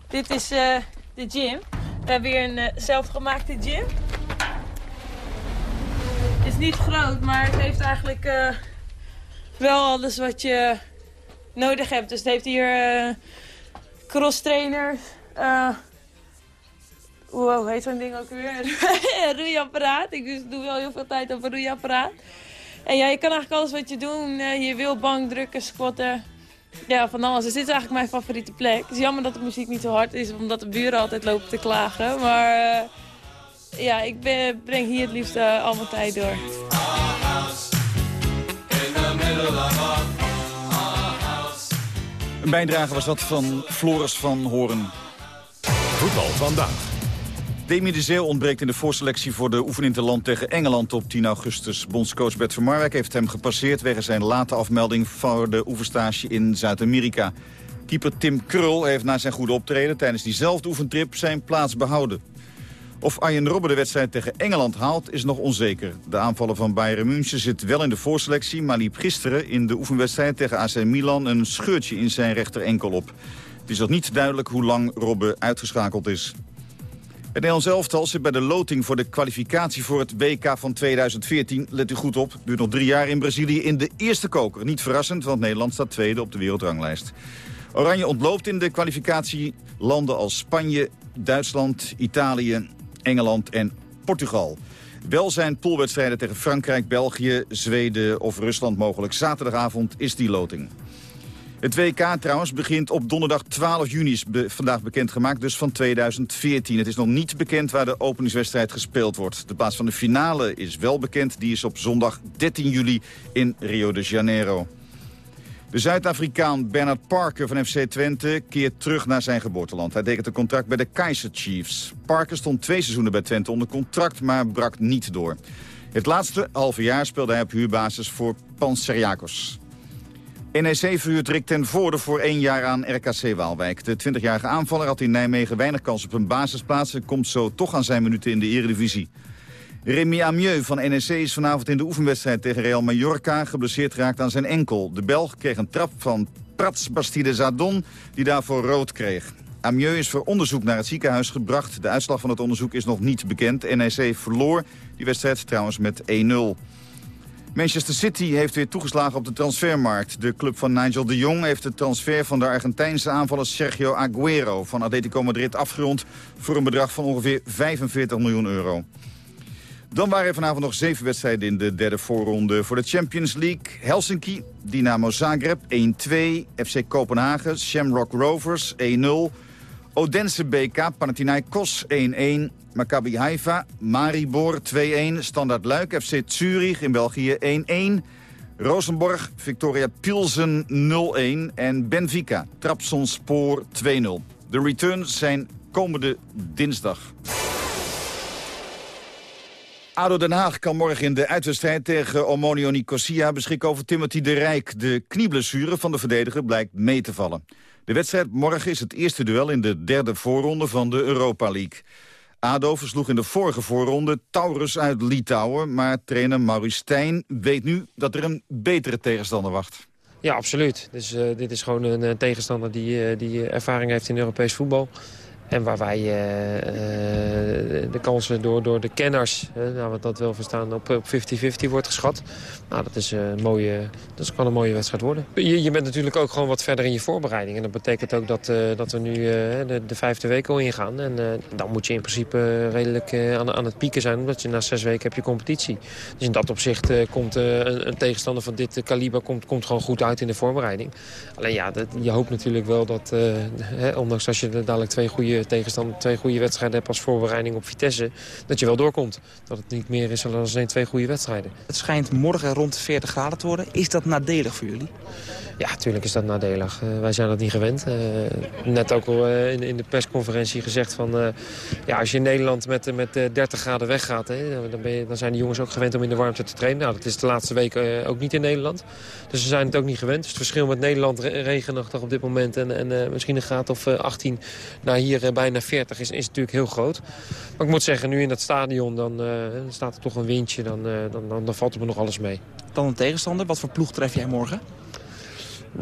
Dit is de gym. We hebben hier een zelfgemaakte gym. Het is niet groot, maar het heeft eigenlijk wel alles wat je nodig hebt. Dus het heeft hier cross trainers, Wow, heet zo'n ding ook weer? (laughs) een roeiapparaat. Ik dus doe wel heel veel tijd op een roeiapparaat. En ja, je kan eigenlijk alles wat je doet. Je wil bank drukken, squatten. Ja, van alles. Dus dit is eigenlijk mijn favoriete plek. Het is jammer dat de muziek niet zo hard is, omdat de buren altijd lopen te klagen. Maar uh, ja, ik ben, breng hier het liefst uh, al mijn tijd door. Een bijdrage was dat van Floris van Horen. Voetbal vandaag. Demi de ontbreekt in de voorselectie voor de oefeninterland tegen Engeland op 10 augustus. Bondscoach Bert van Marwijk heeft hem gepasseerd wegens zijn late afmelding voor de oefenstage in Zuid-Amerika. Keeper Tim Krul heeft na zijn goede optreden tijdens diezelfde oefentrip zijn plaats behouden. Of Arjen Robben de wedstrijd tegen Engeland haalt is nog onzeker. De aanvaller van Bayern München zit wel in de voorselectie... maar liep gisteren in de oefenwedstrijd tegen AC Milan een scheurtje in zijn rechter enkel op. Het is nog niet duidelijk hoe lang Robben uitgeschakeld is. Nederlands elftal zit bij de loting voor de kwalificatie voor het WK van 2014. Let u goed op, duurt nog drie jaar in Brazilië in de eerste koker. Niet verrassend, want Nederland staat tweede op de wereldranglijst. Oranje ontloopt in de kwalificatie landen als Spanje, Duitsland, Italië, Engeland en Portugal. Wel zijn poolwedstrijden tegen Frankrijk, België, Zweden of Rusland mogelijk. Zaterdagavond is die loting. Het WK trouwens begint op donderdag 12 juni, is vandaag bekendgemaakt, dus van 2014. Het is nog niet bekend waar de openingswedstrijd gespeeld wordt. De plaats van de finale is wel bekend, die is op zondag 13 juli in Rio de Janeiro. De Zuid-Afrikaan Bernard Parker van FC Twente keert terug naar zijn geboorteland. Hij tekent een contract bij de Kaiser Chiefs. Parker stond twee seizoenen bij Twente onder contract, maar brak niet door. Het laatste halve jaar speelde hij op huurbasis voor Panseriakos. NEC verhuurt Rick ten Voorde voor één jaar aan RKC Waalwijk. De 20-jarige aanvaller had in Nijmegen weinig kans op een basisplaats... en komt zo toch aan zijn minuten in de eredivisie. Remy Amieux van NEC is vanavond in de oefenwedstrijd tegen Real Mallorca... geblesseerd geraakt aan zijn enkel. De Belg kreeg een trap van Prats Bastide Zadon, die daarvoor rood kreeg. Amieux is voor onderzoek naar het ziekenhuis gebracht. De uitslag van het onderzoek is nog niet bekend. NEC verloor die wedstrijd trouwens met 1-0. Manchester City heeft weer toegeslagen op de transfermarkt. De club van Nigel de Jong heeft de transfer van de Argentijnse aanvaller Sergio Aguero van Atletico Madrid afgerond voor een bedrag van ongeveer 45 miljoen euro. Dan waren er vanavond nog zeven wedstrijden in de derde voorronde voor de Champions League. Helsinki, Dynamo Zagreb 1-2, FC Kopenhagen, Shamrock Rovers 1-0... Odense BK, Panathinaikos 1-1, Maccabi Haifa, Maribor 2-1, Standard Luik, FC Zurich in België 1-1... Rosenborg, Victoria Pilsen 0-1 en Benfica, Trabzonspor 2-0. De returns zijn komende dinsdag. ADO Den Haag kan morgen in de uitwedstrijd tegen Omonio Nicosia beschikken over Timothy de Rijk. De knieblessure van de verdediger blijkt mee te vallen. De wedstrijd morgen is het eerste duel in de derde voorronde van de Europa League. ADO versloeg in de vorige voorronde Taurus uit Litouwen... maar trainer Maurice Stijn weet nu dat er een betere tegenstander wacht. Ja, absoluut. Dus, uh, dit is gewoon een, een tegenstander die, uh, die ervaring heeft in Europees voetbal. En waar wij uh, de kansen door, door de kenners, uh, wat dat wel verstaan, op 50-50 wordt geschat. Nou, dat, is, een mooie, dat kan een mooie wedstrijd worden. Je, je bent natuurlijk ook gewoon wat verder in je voorbereiding. En dat betekent ook dat, dat we nu de, de, vijfde week al ingaan. En dan moet je in principe redelijk aan, aan het pieken zijn, omdat je na zes weken heb je competitie. Dus in dat opzicht komt een, een, tegenstander van dit kaliber komt, komt gewoon goed uit in de voorbereiding. Alleen ja, dat, je hoopt natuurlijk wel dat, ondanks als je dadelijk twee goede tegenstander twee goede wedstrijden hebt als voorbereiding op Vitesse... dat je wel doorkomt. Dat het niet meer is dan alleen twee goede wedstrijden. Het schijnt morgen rond de 40 graden te worden. Is dat nadelig voor jullie? Ja, natuurlijk is dat nadelig. Uh, wij zijn dat niet gewend. Uh, net ook al uh, in, in, de persconferentie gezegd van... ja, als je in Nederland met, met 30 graden weggaat... Dan, dan zijn de jongens ook gewend om in de warmte te trainen. Nou, dat is de laatste weken ook niet in Nederland. Dus ze zijn het ook niet gewend. Dus het verschil met Nederland re regenachtig op dit moment... en, en misschien een graad of 18 naar hier bijna 40 is, is natuurlijk heel groot. Maar ik moet zeggen, nu in dat stadion dan, staat er toch een windje. Dan, dan, dan, dan valt er me nog alles mee. Dan een tegenstander. Wat voor ploeg tref jij morgen?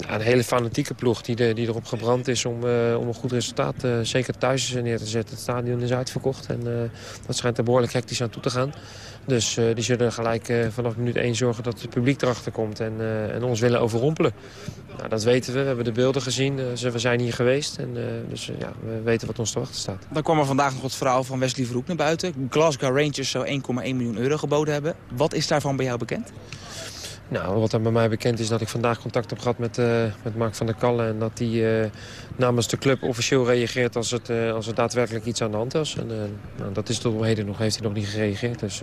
Een hele fanatieke ploeg die, die erop gebrand is om, uh, om een goed resultaat uh, zeker thuis neer te zetten. Het stadion is uitverkocht en uh, dat schijnt er behoorlijk hectisch aan toe te gaan. Dus die zullen gelijk vanaf minuut 1 zorgen dat het publiek erachter komt en, en ons willen overrompelen. Nou, dat weten we, we hebben de beelden gezien, we zijn hier geweest en dus ja, we weten wat ons te wachten staat. Dan kwam er vandaag nog het verhaal van Wesley Verhoek naar buiten. Glasgow Rangers zou 1,1 miljoen euro geboden hebben. Wat is daarvan bij jou bekend? Nou, wat er bij mij bekend is dat ik vandaag contact heb gehad met, uh, met Mark van der Kallen. En dat hij uh, namens de club officieel reageert als, het, uh, als er daadwerkelijk iets aan de hand is. En nou, dat is tot op heden nog, heeft hij nog niet gereageerd. Dus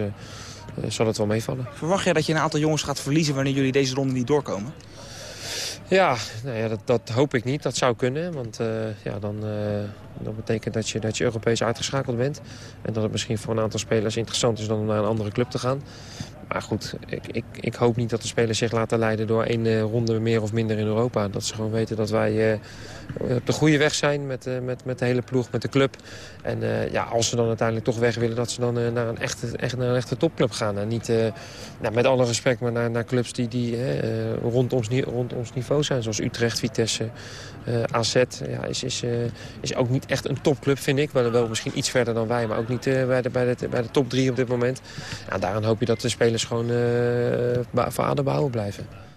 zal het wel meevallen. Verwacht jij dat je een aantal jongens gaat verliezen wanneer jullie deze ronde niet doorkomen? Ja, nou ja dat, dat, hoop ik niet. Dat zou kunnen. Want ja, dan, dat betekent dat je, dat je Europees uitgeschakeld bent. En dat het misschien voor een aantal spelers interessant is om naar een andere club te gaan. Maar goed, ik, ik, ik, hoop niet dat de spelers zich laten leiden door één uh, ronde meer of minder in Europa. Dat ze gewoon weten dat wij uh, op de goede weg zijn met, uh, met, met de hele ploeg, met de club. En ja, als ze dan uiteindelijk toch weg willen, dat ze dan naar, een echte, echt naar een echte topclub gaan. En niet, nou, met alle respect, maar naar, naar clubs die, die rond, ons, rond ons niveau zijn. Zoals Utrecht, Vitesse, AZ. Ja, is, is, is ook niet echt een topclub, vind ik. Wel, wel misschien iets verder dan wij, maar ook niet bij, de, bij, de, bij de top drie op dit moment. Ja, daaraan hoop je dat de spelers gewoon uh, voor blijven.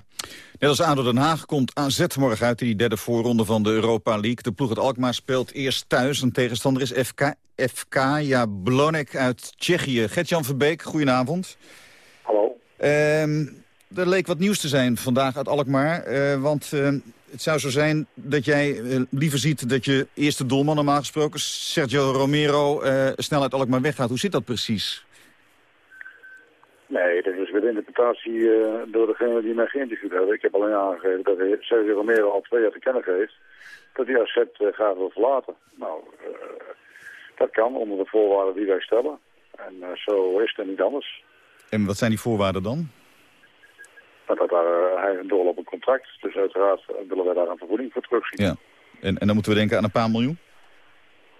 Net als ADO Den Haag komt AZ morgen uit in die derde voorronde van de Europa League. De ploeg uit Alkmaar speelt eerst thuis. Een tegenstander is FK, FK ja, Blonek uit Tsjechië. Gert-Jan Verbeek, goedenavond. Hallo. Uh, er leek wat nieuws te zijn vandaag uit Alkmaar. Uh, want uh, het zou zo zijn dat jij liever ziet dat je eerste doelman normaal gesproken... Sergio Romero snel uit Alkmaar weggaat. Hoe zit dat precies? Nee, interpretatie uh, door degene die mij geïnterviewd hebben. Ik heb alleen aangegeven dat Sergio Romero al twee jaar te kennen geeft dat hij AZ uh, graag wil verlaten. Nou, uh, dat kan onder de voorwaarden die wij stellen. En zo is het niet anders. En wat zijn die voorwaarden dan? Dat, dat daar, hij een doorlopend contract. Dus uiteraard willen wij daar een vergoeding voor terugzien. Ja. En, en dan moeten we denken aan een paar miljoen?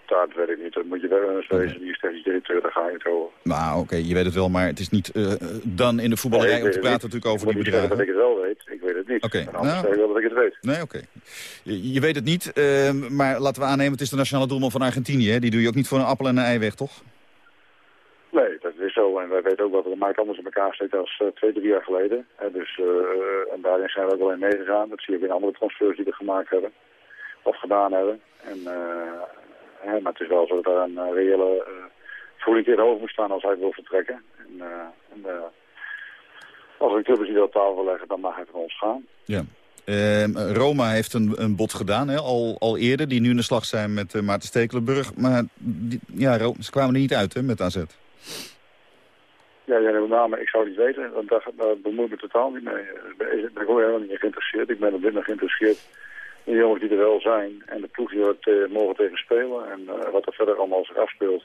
Dat weet ik niet. Dat moet je wel eens wezen. Die is technisch directeur, daar ga je het over. Nou, oké, je weet het wel, maar het is niet eh, dan in de voetballerij Nee, ik om te weet praten natuurlijk over Ik die moet niet zeggen bedragen. dat ik het wel weet. Ik weet het niet. Oké, En anders nou. ik wel dat ik het weet. Nee, oké. Je, je weet het niet, eh, maar laten we aannemen, het is de nationale doelman van Argentinië. Hè? Die doe je ook niet voor een appel en een ei weg, toch? Nee, dat is zo. En wij weten ook wat er Mike anders in elkaar steekt als eh, twee, drie jaar geleden. Hè, dus, eh, en daarin zijn we ook wel in meegegaan. Dat zie je ook in andere transfers die we gemaakt hebben. Of gedaan hebben. En, hè, maar het is wel zo dat er een eh, reële uh, voeling in hoofd moet staan als hij wil vertrekken. En, eh, en, eh, als er een club is die dat op tafel leggen, dan mag hij van ons gaan. Ja. Ehm, Roma heeft een, een bod gedaan, hè, al, al eerder, die nu in de slag zijn met eh, Maarten Stekelenburg. Maar die- ja, ze kwamen er niet uit hè, met AZ. Ja, jij neemt namen, ik zou het niet weten, want daar, daar bemoei ik me totaal niet mee. Eh, Daar ben- ik helemaal niet geïnteresseerd. Ik ben op dit moment geïnteresseerd de jongens die er wel zijn en de ploeg die we mogen tegen spelen. En eh, wat er verder allemaal zich afspeelt,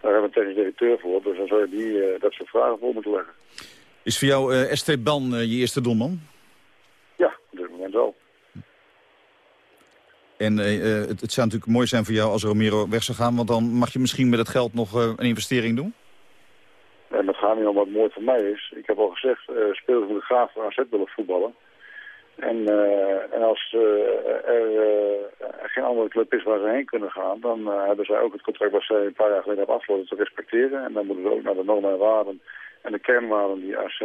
daar hebben we een technisch directeur voor. Dus dan zou je die, eh, dat soort vragen voor moeten leggen. Is voor jou eh Esteban je eerste doelman? Ja, op dit moment wel. En het, het zou natuurlijk mooi zijn voor jou als Romero weg zou gaan... want dan mag je misschien met het geld nog een investering doen? En het gaat niet om wat mooi voor mij is. Ik heb al gezegd, spelers moeten graag voor AZ willen voetballen. En, eh, en als eh, er, eh, er geen andere club is waar ze heen kunnen gaan... dan hebben zij ook het contract wat zij een paar jaar geleden hebben afgesloten te respecteren. En dan moeten ze ook naar de normen en waarden en de kernwaarden die AZ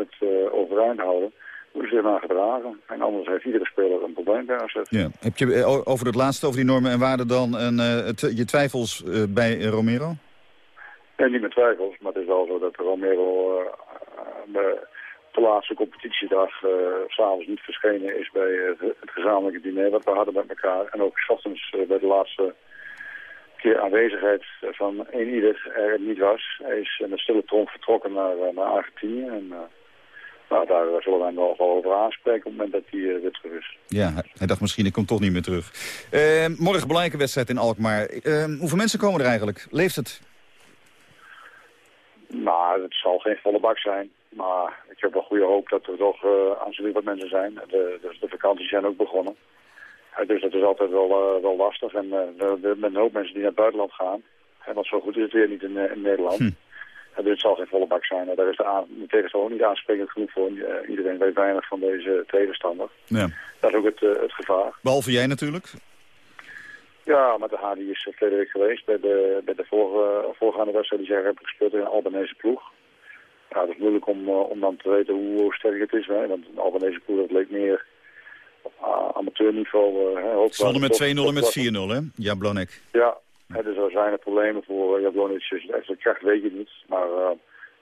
overeind houden... moeten ze zich naar gedragen. En anders heeft iedere speler een probleem bij AZ. Ja. Heb je over het laatste, over die normen en waarden dan... Een, je twijfels bij Romero? En niet met twijfels, maar het is wel zo dat Romero de, laatste competitiedag uh, s'avonds niet verschenen is bij uh, het gezamenlijke diner wat we hadden met elkaar. En ook s ochtends uh, bij de laatste keer aanwezigheid van een ieder er niet was. Hij is met stille tronk vertrokken naar, naar Argentinië. En, nou, daar zullen wij hem wel over aanspreken op het moment dat hij weer terug is. Ja, hij dacht misschien ik kom toch niet meer terug. morgen belangrijke wedstrijd in Alkmaar. hoeveel mensen komen er eigenlijk? Leeft het? Nou, het zal geen volle bak zijn. Maar ik heb wel goede hoop dat er toch uh, aanzienlijk wat mensen zijn. De, dus de vakanties zijn ook begonnen. Uh, dus dat is altijd wel, uh, wel lastig. En er zijn een hoop mensen die naar het buitenland gaan. En want zo goed is het weer niet in, in Nederland. Hm. dus het zal geen volle bak zijn. daar is de, de tegenstander ook niet aansprekend genoeg voor. iedereen weet weinig van deze tegenstander. Ja. Dat is ook het, het gevaar. Behalve jij natuurlijk. Ja, maar de H die is verleden week geweest bij de, bij de vorige, voorgaande wedstrijd die zij hebben gespeeld in een Albanese ploeg. Ja, het is moeilijk om, uh, om dan te weten hoe, hoe sterk het is. Hè? Want een Albanese ploeg dat leek meer op amateurniveau. Uh, Ze wonnen met 2-0 en met 4-0, hè? Ja, Blonek. Ja, hè, dus er zijn er problemen voor uh, Jablonic. Dus echt kracht weet je niet. Maar uh,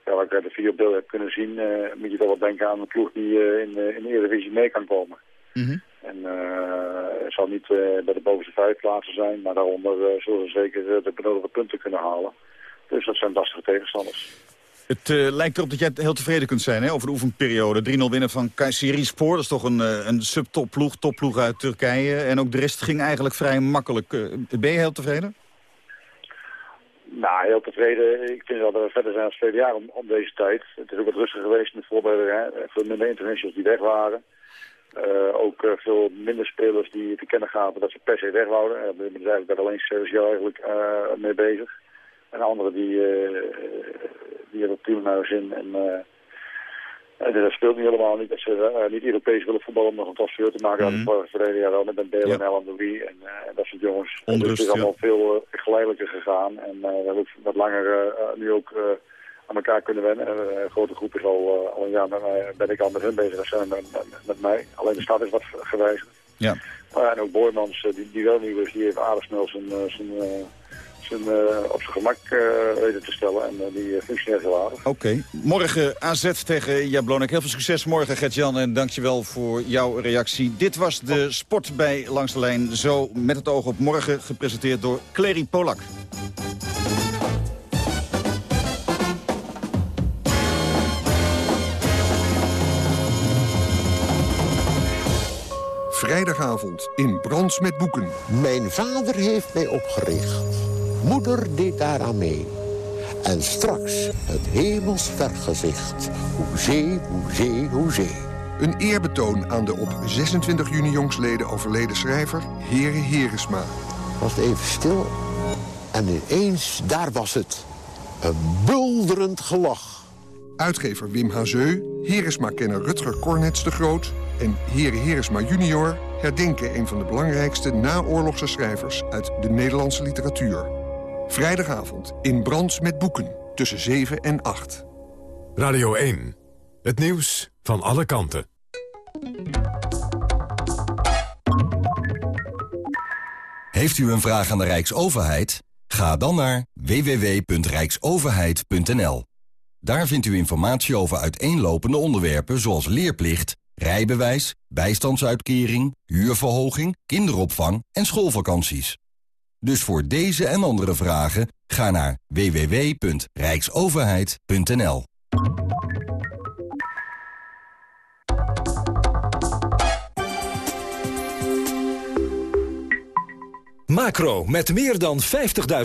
ja, wat ik uit de video beeld heb kunnen zien, uh, moet je toch wel denken aan een ploeg die uh, in, in de Eredivisie mee kan komen. Mm -hmm. En uh, het zal niet bij de bovenste vijf plaatsen zijn, maar daaronder zullen ze zeker de benodigde punten kunnen halen. Dus dat zijn lastige tegenstanders. Het uh, lijkt erop dat jij heel tevreden kunt zijn hè, over de oefenperiode. 3-0 winnen van Kayserispor, dat is toch een, uh, een subtopploeg, topploeg uit Turkije. En ook de rest ging eigenlijk vrij makkelijk. Uh, ben je heel tevreden? Nou, heel tevreden. Ik vind dat we verder zijn als tweede jaar om, om deze tijd. Het is ook wat rustiger geweest in de voorbereiding. Veel minder internationals die weg waren. Ook veel minder spelers die te kennen gaven dat ze per se weg wouden. Uh, daar zijn eigenlijk alleen Sergio eigenlijk mee bezig. En anderen die, die hebben prima naar hun zin. En dat speelt niet helemaal niet dat ze niet Europees willen voetballen om nog een transfer te maken. Mm -hmm. Dat verleden jaar wel met Ben Bale en Alan Louis en, en dat soort jongens. Onrust, dus het is allemaal veel geleidelijker gegaan. En we hebben wat langer nu ook aan elkaar kunnen wennen. Uh, een grote groep is al, uh, al een jaar met mij, ben ik al met hun bezig en zijn met, met, met, mij. Alleen de stad is wat gewijzigd. Ja. Maar ja, en ook Boymans, uh, die, die wel nieuw is, die heeft aardig snel zijn, zijn, zijn op zijn gemak weten te stellen. En die functioneert heel aardig. Oké. Okay. Morgen AZ tegen Jablonek. Heel veel succes morgen, Gert-Jan. En dankjewel voor jouw reactie. Dit was de Sport bij Langs de Lijn. Zo met het oog op morgen, gepresenteerd door Clary Polak. Vrijdagavond in Brands met Boeken. Mijn vader heeft mij opgericht. Moeder deed daaraan mee. En straks het hemels vergezicht. Hoezee, hoezee, hoezee. Een eerbetoon aan de op 26 juni jongsleden overleden schrijver Heren Heresma. Was even stil. En ineens, daar was het. Een bulderend gelach. Uitgever Wim Hazeu, Heresma-kenner Rutger Cornets de Groot... en Heren Heresma junior herdenken een van de belangrijkste naoorlogse schrijvers... uit de Nederlandse literatuur. Vrijdagavond in Brands met Boeken, tussen 7 en 8. Radio 1. Het nieuws van alle kanten. Heeft u een vraag aan de Rijksoverheid? Ga dan naar www.rijksoverheid.nl. Daar vindt u informatie over uiteenlopende onderwerpen zoals leerplicht, rijbewijs, bijstandsuitkering, huurverhoging, kinderopvang en schoolvakanties. Dus voor deze en andere vragen ga naar www.rijksoverheid.nl. Macro, met meer dan 50.000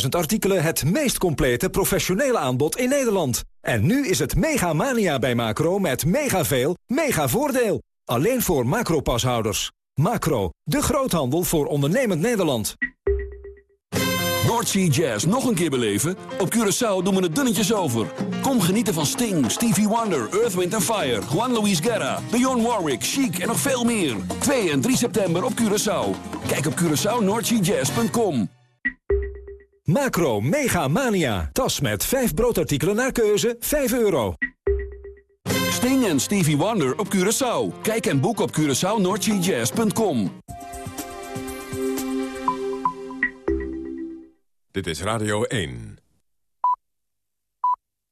artikelen het meest complete professionele aanbod in Nederland. En nu is het mega mania bij Macro met mega veel, mega voordeel. Alleen voor Macro-pashouders. Macro, de groothandel voor ondernemend Nederland. Noordsea Jazz nog een keer beleven? Op Curaçao doen we het dunnetjes over. Kom genieten van Sting, Stevie Wonder, Earth, Wind Fire... Juan Luis Guerra, Dionne Warwick, Chic en nog veel meer. 2 en 3 september op Curaçao. Kijk op CuraçaoNoordseaJazz.com. Macro Mega Mania. Tas met 5 broodartikelen naar keuze, 5 euro. Sting en Stevie Wonder op Curaçao. Kijk en boek op CuraçaoNoordseaJazz.com. Dit is Radio 1.